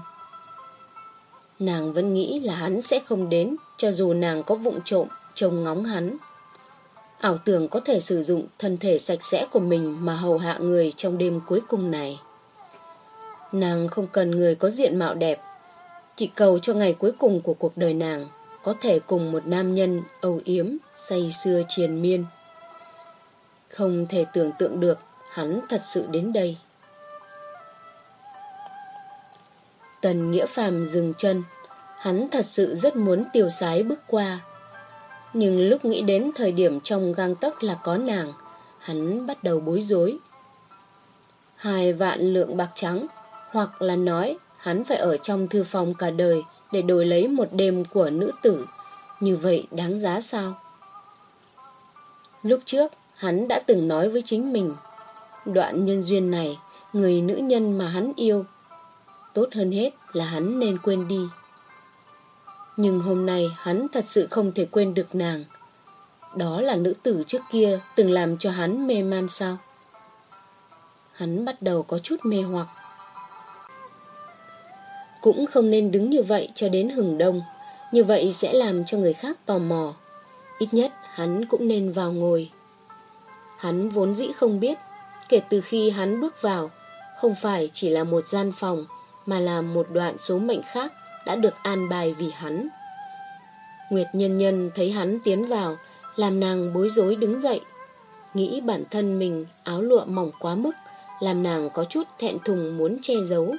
Nàng vẫn nghĩ là hắn sẽ không đến, cho dù nàng có vụng trộm, trông ngóng hắn. Ảo tưởng có thể sử dụng thân thể sạch sẽ của mình mà hầu hạ người trong đêm cuối cùng này. Nàng không cần người có diện mạo đẹp, chỉ cầu cho ngày cuối cùng của cuộc đời nàng có thể cùng một nam nhân âu yếm, say xưa triền miên. Không thể tưởng tượng được hắn thật sự đến đây. Tần Nghĩa Phàm dừng chân, hắn thật sự rất muốn tiêu sái bước qua. Nhưng lúc nghĩ đến thời điểm trong gang tấc là có nàng, hắn bắt đầu bối rối. Hai vạn lượng bạc trắng, hoặc là nói hắn phải ở trong thư phòng cả đời để đổi lấy một đêm của nữ tử. Như vậy đáng giá sao? Lúc trước, hắn đã từng nói với chính mình, đoạn nhân duyên này, người nữ nhân mà hắn yêu, tốt hơn hết là hắn nên quên đi. Nhưng hôm nay hắn thật sự không thể quên được nàng. Đó là nữ tử trước kia từng làm cho hắn mê man sao? Hắn bắt đầu có chút mê hoặc. Cũng không nên đứng như vậy cho đến hừng đông. Như vậy sẽ làm cho người khác tò mò. Ít nhất hắn cũng nên vào ngồi. Hắn vốn dĩ không biết, kể từ khi hắn bước vào, không phải chỉ là một gian phòng, mà là một đoạn số mệnh khác đã được an bài vì hắn. Nguyệt Nhân Nhân thấy hắn tiến vào, làm nàng bối rối đứng dậy. Nghĩ bản thân mình áo lụa mỏng quá mức, làm nàng có chút thẹn thùng muốn che giấu.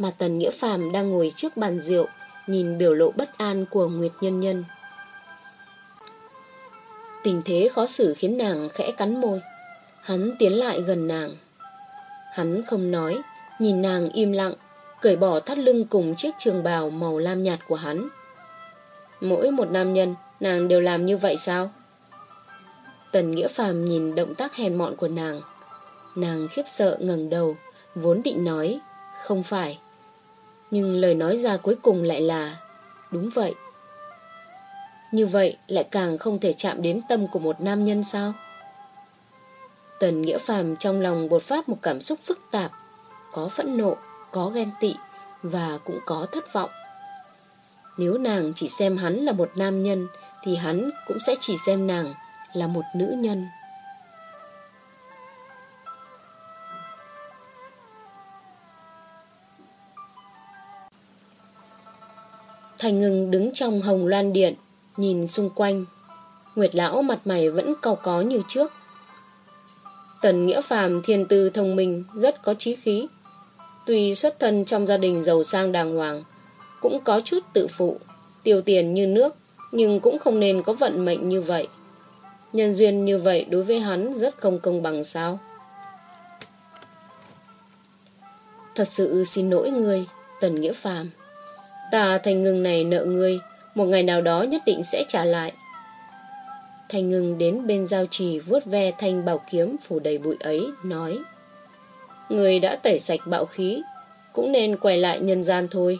Mà Tần Nghĩa Phàm đang ngồi trước bàn rượu, nhìn biểu lộ bất an của Nguyệt Nhân Nhân. Tình thế khó xử khiến nàng khẽ cắn môi. Hắn tiến lại gần nàng. Hắn không nói, nhìn nàng im lặng, cởi bỏ thắt lưng cùng chiếc trường bào màu lam nhạt của hắn. Mỗi một nam nhân, nàng đều làm như vậy sao? Tần Nghĩa Phàm nhìn động tác hèn mọn của nàng. Nàng khiếp sợ ngẩng đầu, vốn định nói, không phải. Nhưng lời nói ra cuối cùng lại là, Đúng vậy. Như vậy lại càng không thể chạm đến tâm của một nam nhân sao? Tần Nghĩa Phàm trong lòng bột phát một cảm xúc phức tạp, có phẫn nộ, có ghen tị và cũng có thất vọng. Nếu nàng chỉ xem hắn là một nam nhân thì hắn cũng sẽ chỉ xem nàng là một nữ nhân. Thành ngừng đứng trong hồng loan điện, nhìn xung quanh. Nguyệt lão mặt mày vẫn cau có như trước. Tần Nghĩa Phàm thiên tư thông minh, rất có trí khí. Tuy xuất thân trong gia đình giàu sang đàng hoàng, cũng có chút tự phụ, tiêu tiền như nước, nhưng cũng không nên có vận mệnh như vậy. Nhân duyên như vậy đối với hắn rất không công bằng sao? Thật sự xin lỗi người Tần Nghĩa Phàm. Ta thành ngừng này nợ ngươi, một ngày nào đó nhất định sẽ trả lại. Thành ngừng đến bên giao trì vuốt ve thanh bảo kiếm phủ đầy bụi ấy, nói Người đã tẩy sạch bạo khí, cũng nên quay lại nhân gian thôi.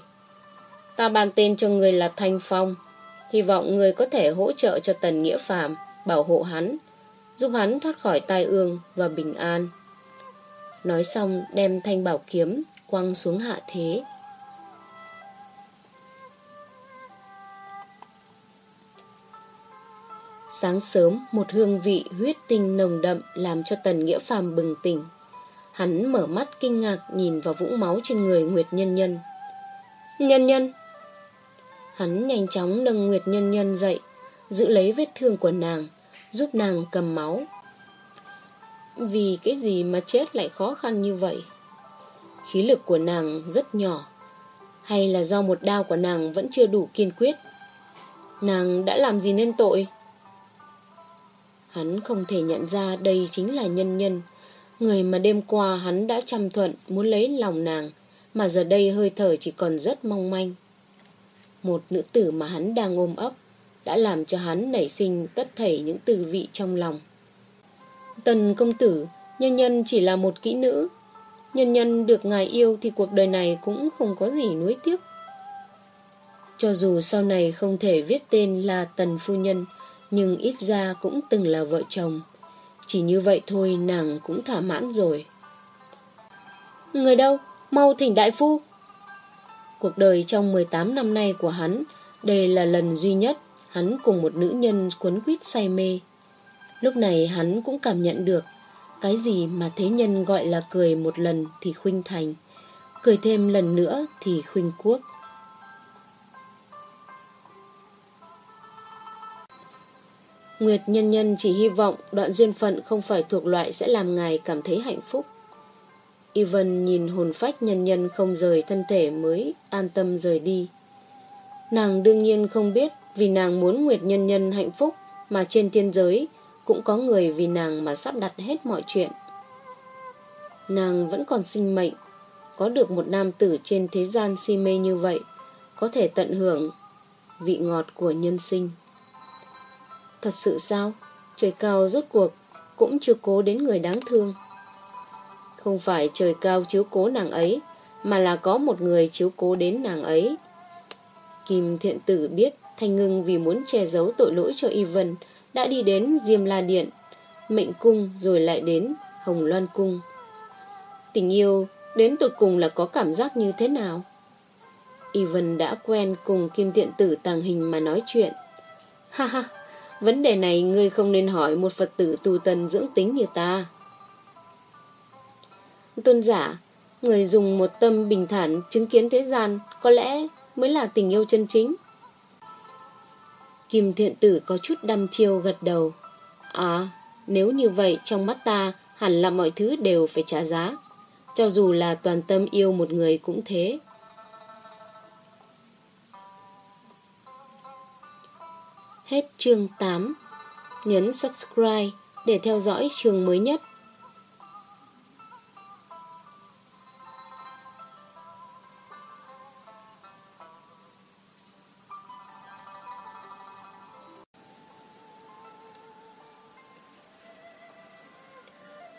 Ta ban tên cho người là Thanh Phong, hy vọng người có thể hỗ trợ cho Tần Nghĩa Phạm, bảo hộ hắn, giúp hắn thoát khỏi tai ương và bình an. Nói xong đem thanh bảo kiếm quăng xuống hạ thế. Sáng sớm, một hương vị huyết tinh nồng đậm làm cho Tần Nghĩa Phàm bừng tỉnh. Hắn mở mắt kinh ngạc nhìn vào vũng máu trên người Nguyệt Nhân Nhân. Nhân Nhân! Hắn nhanh chóng nâng Nguyệt Nhân Nhân dậy, giữ lấy vết thương của nàng, giúp nàng cầm máu. Vì cái gì mà chết lại khó khăn như vậy? Khí lực của nàng rất nhỏ, hay là do một đao của nàng vẫn chưa đủ kiên quyết? Nàng đã làm gì nên tội? Hắn không thể nhận ra đây chính là nhân nhân, người mà đêm qua hắn đã chăm thuận muốn lấy lòng nàng, mà giờ đây hơi thở chỉ còn rất mong manh. Một nữ tử mà hắn đang ôm ấp đã làm cho hắn nảy sinh tất thảy những tư vị trong lòng. Tần công tử, nhân nhân chỉ là một kỹ nữ. Nhân nhân được ngài yêu thì cuộc đời này cũng không có gì nuối tiếc. Cho dù sau này không thể viết tên là Tần Phu Nhân, nhưng ít ra cũng từng là vợ chồng. Chỉ như vậy thôi nàng cũng thỏa mãn rồi. Người đâu? Mau thỉnh đại phu. Cuộc đời trong 18 năm nay của hắn, đây là lần duy nhất hắn cùng một nữ nhân cuốn quýt say mê. Lúc này hắn cũng cảm nhận được cái gì mà thế nhân gọi là cười một lần thì khuynh thành, cười thêm lần nữa thì khuynh quốc. Nguyệt nhân nhân chỉ hy vọng đoạn duyên phận không phải thuộc loại sẽ làm ngài cảm thấy hạnh phúc. Ivan nhìn hồn phách nhân nhân không rời thân thể mới an tâm rời đi. Nàng đương nhiên không biết vì nàng muốn Nguyệt nhân nhân hạnh phúc mà trên thiên giới cũng có người vì nàng mà sắp đặt hết mọi chuyện. Nàng vẫn còn sinh mệnh, có được một nam tử trên thế gian si mê như vậy, có thể tận hưởng vị ngọt của nhân sinh. Thật sự sao? Trời cao rốt cuộc cũng chưa cố đến người đáng thương. Không phải trời cao chiếu cố nàng ấy, mà là có một người chiếu cố đến nàng ấy. Kim thiện tử biết Thanh Ngưng vì muốn che giấu tội lỗi cho y vân đã đi đến Diêm La Điện, Mệnh Cung rồi lại đến Hồng Loan Cung. Tình yêu đến tụt cùng là có cảm giác như thế nào? y vân đã quen cùng Kim Thiện Tử tàng hình mà nói chuyện. Ha ha, Vấn đề này ngươi không nên hỏi một Phật tử tu tần dưỡng tính như ta. Tôn giả, người dùng một tâm bình thản chứng kiến thế gian có lẽ mới là tình yêu chân chính. Kim thiện tử có chút đăm chiêu gật đầu. À, nếu như vậy trong mắt ta hẳn là mọi thứ đều phải trả giá. Cho dù là toàn tâm yêu một người cũng thế. Hết chương 8. Nhấn subscribe để theo dõi chương mới nhất.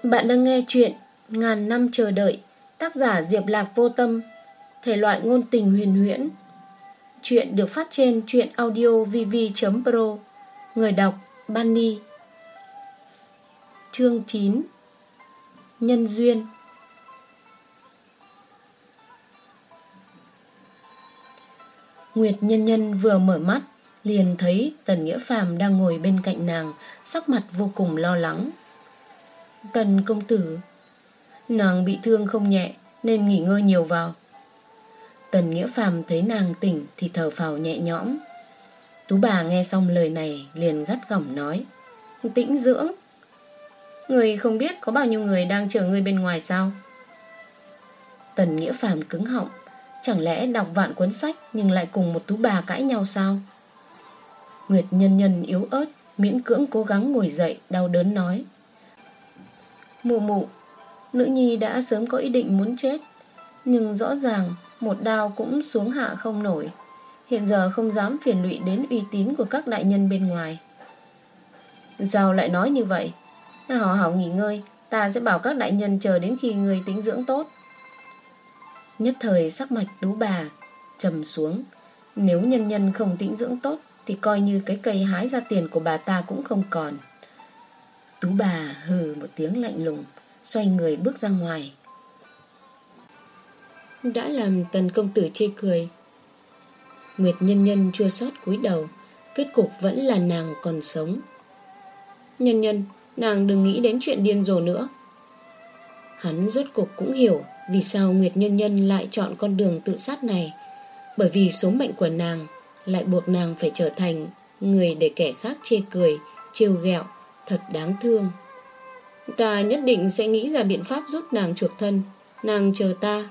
Bạn đang nghe chuyện Ngàn năm chờ đợi, Tác giả Diệp Lạc Vô Tâm, Thể loại ngôn tình huyền huyễn Chuyện được phát trên truyện audio vv.pro Người đọc Bunny Chương 9 Nhân duyên. Nguyệt Nhân Nhân vừa mở mắt, liền thấy Tần Nghĩa Phàm đang ngồi bên cạnh nàng, sắc mặt vô cùng lo lắng. Tần công tử, Nàng bị thương không nhẹ, nên nghỉ ngơi nhiều vào. Tần Nghĩa Phàm thấy nàng tỉnh thì thở phào nhẹ nhõm. Tú bà nghe xong lời này liền gắt gỏng nói. Tĩnh dưỡng. Người không biết có bao nhiêu người đang chờ ngươi bên ngoài sao? Tần Nghĩa Phàm cứng họng. Chẳng lẽ đọc vạn cuốn sách nhưng lại cùng một tú bà cãi nhau sao? Nguyệt nhân nhân yếu ớt, miễn cưỡng cố gắng ngồi dậy, đau đớn nói. Mụ mụ, nữ nhi đã sớm có ý định muốn chết. Nhưng rõ ràng một đao cũng xuống hạ không nổi. Hiện giờ không dám phiền lụy đến uy tín của các đại nhân bên ngoài. Giao lại nói như vậy? Họ hảo nghỉ ngơi, Ta sẽ bảo các đại nhân chờ đến khi người tính dưỡng tốt. Nhất thời sắc mạch đú bà, trầm xuống. Nếu nhân nhân không tĩnh dưỡng tốt, Thì coi như cái cây hái ra tiền của bà ta cũng không còn. Tú bà hừ một tiếng lạnh lùng, Xoay người bước ra ngoài đã làm tần công tử chê cười. Nguyệt nhân nhân chua xót cúi đầu, kết cục vẫn là nàng còn sống. Nhân nhân, nàng đừng nghĩ đến chuyện điên rồ nữa. Hắn rốt cục cũng hiểu vì sao Nguyệt nhân nhân lại chọn con đường tự sát này. Bởi vì số mệnh của nàng lại buộc nàng phải trở thành người để kẻ khác chê cười, trêu ghẹo, thật đáng thương. Ta nhất định sẽ nghĩ ra biện pháp giúp nàng chuộc thân. Nàng chờ ta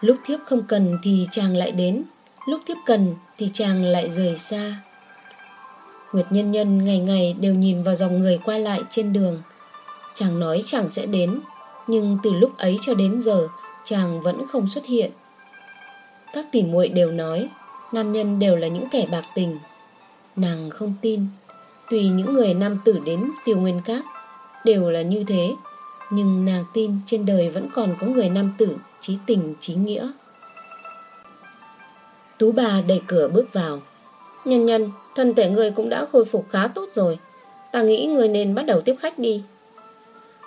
Lúc thiếp không cần thì chàng lại đến. Lúc thiếp cần thì chàng lại rời xa. Nguyệt nhân nhân ngày ngày đều nhìn vào dòng người qua lại trên đường. Chàng nói chàng sẽ đến, Nhưng từ lúc ấy cho đến giờ, Chàng vẫn không xuất hiện. Các tỉ muội đều nói, Nam nhân đều là những kẻ bạc tình. Nàng không tin, Tùy những người nam tử đến tiêu nguyên các, Đều là như thế. Nhưng nàng tin trên đời vẫn còn có người nam tử trí tình trí nghĩa. Tú bà đẩy cửa bước vào. Nhân nhân, thân thể người cũng đã khôi phục khá tốt rồi. Ta nghĩ người nên bắt đầu tiếp khách đi.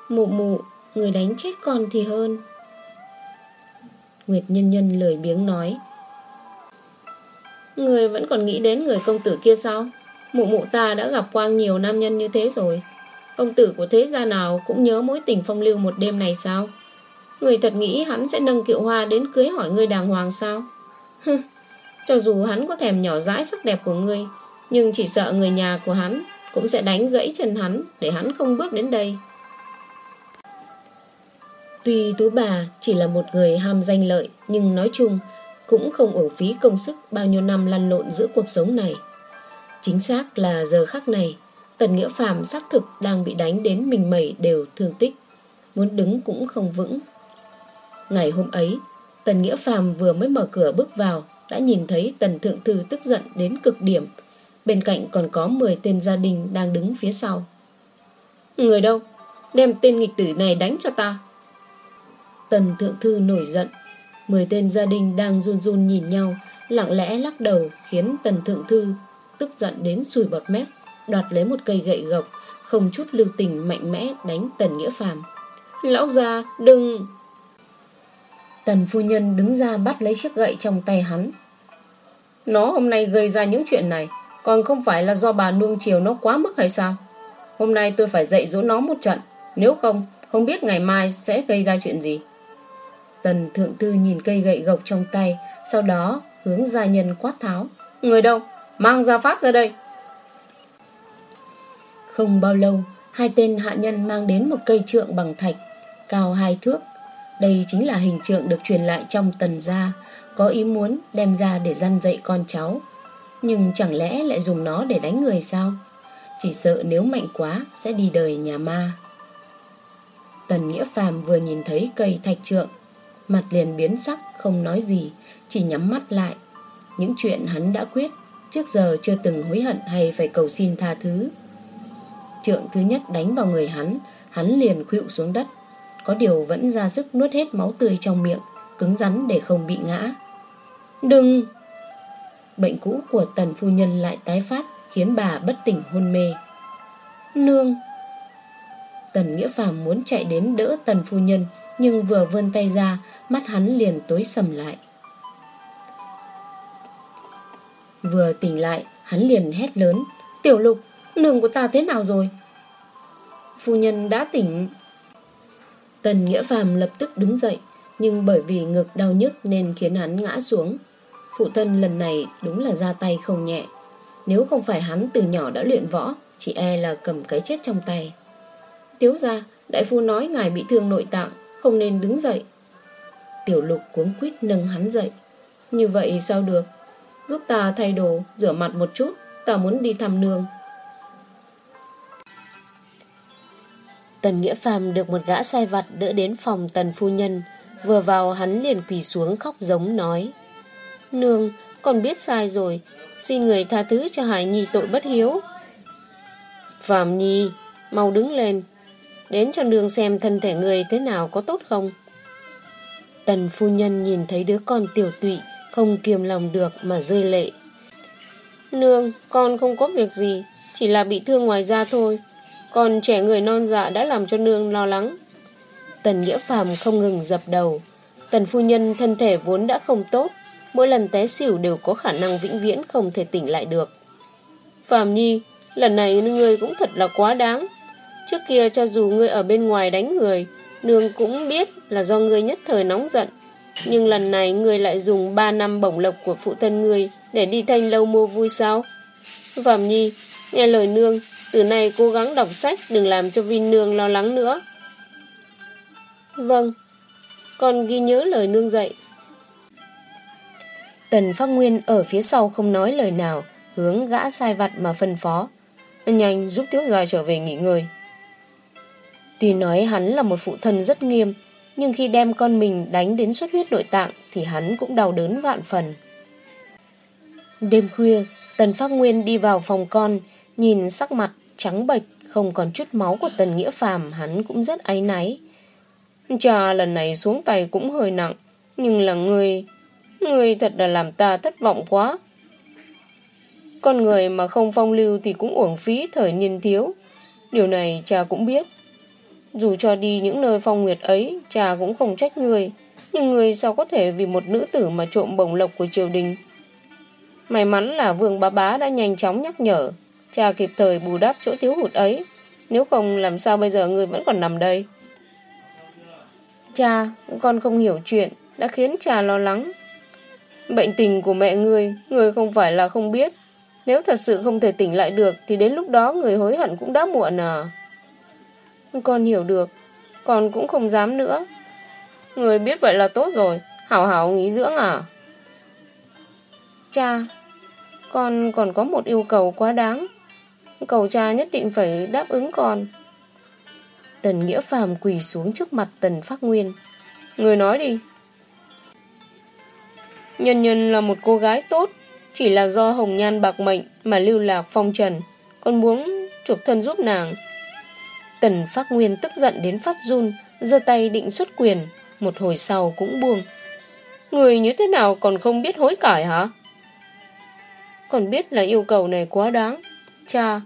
Mụ mụ, người đánh chết con thì hơn. Nguyệt nhân nhân lười biếng nói. Người vẫn còn nghĩ đến người công tử kia sao? Mụ mụ ta đã gặp qua nhiều nam nhân như thế rồi. Công tử của thế gia nào cũng nhớ mối tình phong lưu một đêm này sao? Người thật nghĩ hắn sẽ nâng kiệu hoa đến cưới hỏi ngươi đàng hoàng sao? Cho dù hắn có thèm nhỏ dãi sắc đẹp của ngươi, nhưng chỉ sợ người nhà của hắn cũng sẽ đánh gãy chân hắn để hắn không bước đến đây. Tuy Tú bà chỉ là một người ham danh lợi, nhưng nói chung cũng không uổng phí công sức bao nhiêu năm lăn lộn giữa cuộc sống này. Chính xác là giờ khắc này, Tần Nghĩa Phạm xác thực đang bị đánh đến mình mẩy đều thương tích, muốn đứng cũng không vững. Ngày hôm ấy, Tần Nghĩa Phàm vừa mới mở cửa bước vào đã nhìn thấy Tần Thượng Thư tức giận đến cực điểm. Bên cạnh còn có 10 tên gia đình đang đứng phía sau. Người đâu? Đem tên nghịch tử này đánh cho ta. Tần Thượng Thư nổi giận. 10 tên gia đình đang run run nhìn nhau, lặng lẽ lắc đầu khiến Tần Thượng Thư tức giận đến sùi bọt mép, đoạt lấy một cây gậy gộc, không chút lưu tình mạnh mẽ đánh Tần Nghĩa Phàm. Lão già, đừng... Tần phu nhân đứng ra bắt lấy chiếc gậy trong tay hắn. Nó hôm nay gây ra những chuyện này, còn không phải là do bà nuông chiều nó quá mức hay sao? Hôm nay tôi phải dạy dỗ nó một trận, nếu không, không biết ngày mai sẽ gây ra chuyện gì. Tần thượng thư nhìn cây gậy gộc trong tay, sau đó hướng gia nhân quát tháo. Người đâu? Mang gia pháp ra đây. Không bao lâu, hai tên hạ nhân mang đến một cây trượng bằng thạch, cao hai thước, đây chính là hình tượng được truyền lại trong tần gia, có ý muốn đem ra để răn dạy con cháu. Nhưng chẳng lẽ lại dùng nó để đánh người sao? Chỉ sợ nếu mạnh quá sẽ đi đời nhà ma. Tần Nghĩa Phàm vừa nhìn thấy cây thạch trượng, mặt liền biến sắc không nói gì, chỉ nhắm mắt lại. Những chuyện hắn đã quyết, trước giờ chưa từng hối hận hay phải cầu xin tha thứ. Trượng thứ nhất đánh vào người hắn, hắn liền khuỵu xuống đất, có điều vẫn ra sức nuốt hết máu tươi trong miệng, cứng rắn để không bị ngã. Đừng! Bệnh cũ của tần phu nhân lại tái phát, khiến bà bất tỉnh hôn mê. Nương! Tần Nghĩa Phàm muốn chạy đến đỡ tần phu nhân, nhưng vừa vươn tay ra, mắt hắn liền tối sầm lại. Vừa tỉnh lại, hắn liền hét lớn. Tiểu lục, nương của ta thế nào rồi? Phu nhân đã tỉnh. Tần Nghĩa Phàm lập tức đứng dậy, nhưng bởi vì ngực đau nhức nên khiến hắn ngã xuống. Phụ thân lần này đúng là ra tay không nhẹ. Nếu không phải hắn từ nhỏ đã luyện võ, chỉ e là cầm cái chết trong tay. Tiếu ra, đại phu nói ngài bị thương nội tạng, không nên đứng dậy. Tiểu lục cuống quýt nâng hắn dậy. Như vậy sao được? Giúp ta thay đồ, rửa mặt một chút, ta muốn đi thăm nương. Tần Nghĩa Phàm được một gã sai vặt đỡ đến phòng tần phu nhân. Vừa vào hắn liền quỳ xuống khóc giống nói. Nương, con biết sai rồi, xin người tha thứ cho Hải Nhi tội bất hiếu. Phạm Nhi, mau đứng lên, đến cho nương xem thân thể người thế nào có tốt không. Tần phu nhân nhìn thấy đứa con tiểu tụy, không kiềm lòng được mà rơi lệ. Nương, con không có việc gì, chỉ là bị thương ngoài da thôi. Còn trẻ người non dạ đã làm cho nương lo lắng. Tần Nghĩa Phàm không ngừng dập đầu. Tần phu nhân thân thể vốn đã không tốt, mỗi lần té xỉu đều có khả năng vĩnh viễn không thể tỉnh lại được. Phàm Nhi, lần này ngươi cũng thật là quá đáng. Trước kia cho dù ngươi ở bên ngoài đánh người, nương cũng biết là do ngươi nhất thời nóng giận. Nhưng lần này ngươi lại dùng 3 năm bổng lộc của phụ thân ngươi để đi thanh lâu mua vui sao? Phạm Nhi, nghe lời nương, từ nay cố gắng đọc sách đừng làm cho Vin nương lo lắng nữa. Vâng, con ghi nhớ lời nương dạy. Tần Phát Nguyên ở phía sau không nói lời nào, hướng gã sai vặt mà phân phó. Nhanh giúp Tiếu Gia trở về nghỉ ngơi. Tuy nói hắn là một phụ thân rất nghiêm, nhưng khi đem con mình đánh đến xuất huyết nội tạng thì hắn cũng đau đớn vạn phần. Đêm khuya, Tần Phát Nguyên đi vào phòng con, nhìn sắc mặt trắng bệch, không còn chút máu của Tần Nghĩa Phàm, hắn cũng rất áy náy. Cha lần này xuống tay cũng hơi nặng, nhưng là người, người thật là làm ta thất vọng quá. Con người mà không phong lưu thì cũng uổng phí thời niên thiếu. Điều này cha cũng biết. Dù cho đi những nơi phong nguyệt ấy, cha cũng không trách người. Nhưng người sao có thể vì một nữ tử mà trộm bổng lộc của triều đình. May mắn là vương bá bá đã nhanh chóng nhắc nhở. Cha kịp thời bù đắp chỗ thiếu hụt ấy. Nếu không làm sao bây giờ người vẫn còn nằm đây. Cha, con không hiểu chuyện, đã khiến cha lo lắng. Bệnh tình của mẹ người, người không phải là không biết. Nếu thật sự không thể tỉnh lại được thì đến lúc đó người hối hận cũng đã muộn à. Con hiểu được, con cũng không dám nữa. Người biết vậy là tốt rồi, hảo hảo nghỉ dưỡng à? Cha, con còn có một yêu cầu quá đáng. Cầu cha nhất định phải đáp ứng con. Tần Nghĩa Phàm quỳ xuống trước mặt Tần Phát Nguyên. Người nói đi. Nhân nhân là một cô gái tốt, chỉ là do hồng nhan bạc mệnh mà lưu lạc phong trần. Con muốn chuộc thân giúp nàng. Tần Phát Nguyên tức giận đến phát run, giơ tay định xuất quyền, một hồi sau cũng buông. Người như thế nào còn không biết hối cải hả? Còn biết là yêu cầu này quá đáng. Cha,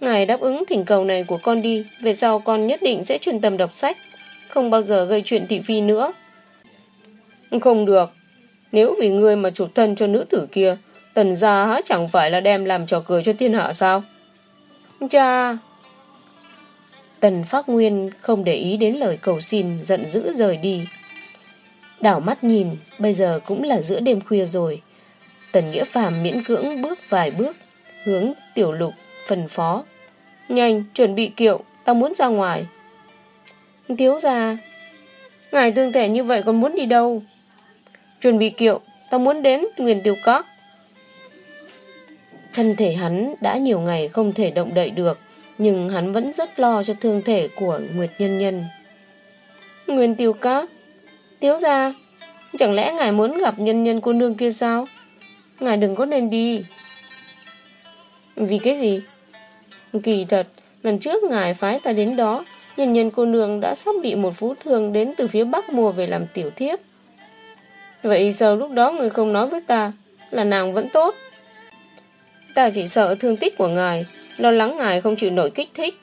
ngài đáp ứng thỉnh cầu này của con đi, về sau con nhất định sẽ chuyên tâm đọc sách, không bao giờ gây chuyện thị phi nữa. Không được, nếu vì người mà chuộc thân cho nữ tử kia, tần gia chẳng phải là đem làm trò cười cho thiên hạ sao? Cha, Tần Phát Nguyên không để ý đến lời cầu xin giận dữ rời đi. Đảo mắt nhìn, bây giờ cũng là giữa đêm khuya rồi. Tần Nghĩa Phàm miễn cưỡng bước vài bước, hướng tiểu lục, phần phó. Nhanh, chuẩn bị kiệu, ta muốn ra ngoài. Thiếu ra, ngài tương thể như vậy còn muốn đi đâu? Chuẩn bị kiệu, ta muốn đến Nguyên Tiêu Cóc. Thân thể hắn đã nhiều ngày không thể động đậy được, nhưng hắn vẫn rất lo cho thương thể của Nguyệt Nhân Nhân. Nguyên tiêu các thiếu ra Chẳng lẽ ngài muốn gặp nhân nhân cô nương kia sao Ngài đừng có nên đi Vì cái gì Kỳ thật Lần trước ngài phái ta đến đó Nhân nhân cô nương đã sắp bị một phú thương đến từ phía Bắc mua về làm tiểu thiếp. Vậy sao lúc đó người không nói với ta là nàng vẫn tốt? Ta chỉ sợ thương tích của ngài, lo lắng ngài không chịu nổi kích thích.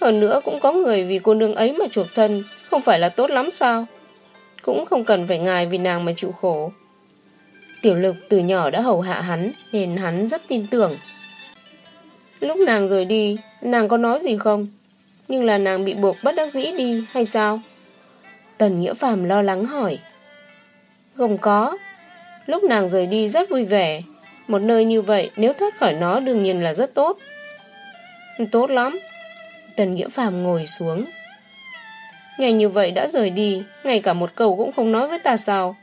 Hơn nữa cũng có người vì cô nương ấy mà chuộc thân, không phải là tốt lắm sao? Cũng không cần phải ngài vì nàng mà chịu khổ. Tiểu lực từ nhỏ đã hầu hạ hắn, nên hắn rất tin tưởng. Lúc nàng rời đi, nàng có nói gì không? Nhưng là nàng bị buộc bất đắc dĩ đi hay sao? Tần Nghĩa Phàm lo lắng hỏi. Không có. Lúc nàng rời đi rất vui vẻ. Một nơi như vậy nếu thoát khỏi nó đương nhiên là rất tốt. Tốt lắm. Tần Nghĩa Phàm ngồi xuống. Ngày như vậy đã rời đi, ngay cả một câu cũng không nói với ta sao.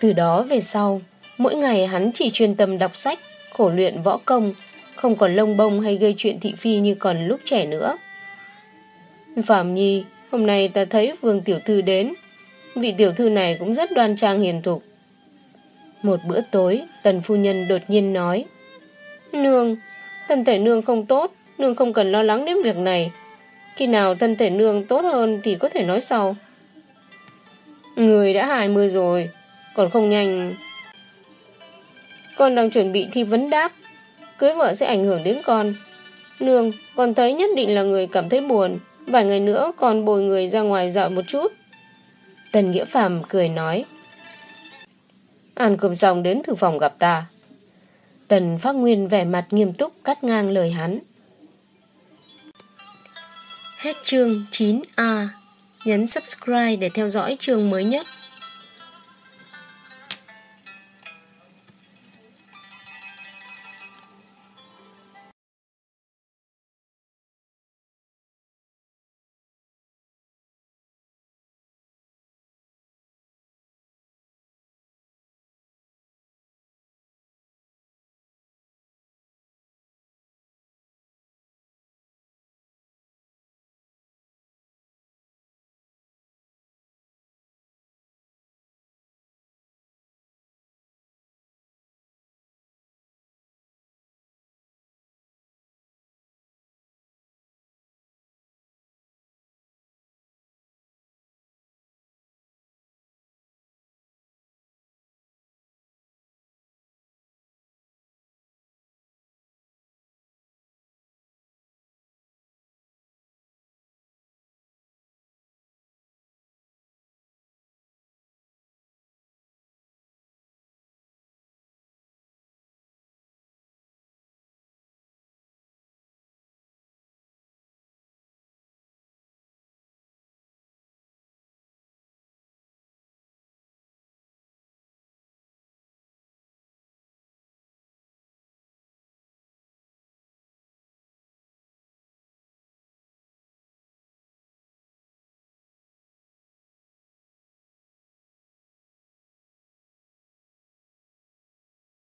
Từ đó về sau, mỗi ngày hắn chỉ chuyên tâm đọc sách, khổ luyện võ công, không còn lông bông hay gây chuyện thị phi như còn lúc trẻ nữa. Phạm Nhi, hôm nay ta thấy Vương Tiểu Thư đến. Vị tiểu thư này cũng rất đoan trang hiền thục. Một bữa tối, tần phu nhân đột nhiên nói. Nương, thân thể nương không tốt, nương không cần lo lắng đến việc này. Khi nào thân thể nương tốt hơn thì có thể nói sau. Người đã 20 rồi, còn không nhanh. Con đang chuẩn bị thi vấn đáp, cưới vợ sẽ ảnh hưởng đến con. Nương, con thấy nhất định là người cảm thấy buồn. Vài ngày nữa con bồi người ra ngoài dạo một chút. Tần Nghĩa Phạm cười nói. Ăn cơm xong đến thư phòng gặp ta. Tần Phát Nguyên vẻ mặt nghiêm túc cắt ngang lời hắn. Hết chương 9A. Nhấn subscribe để theo dõi chương mới nhất.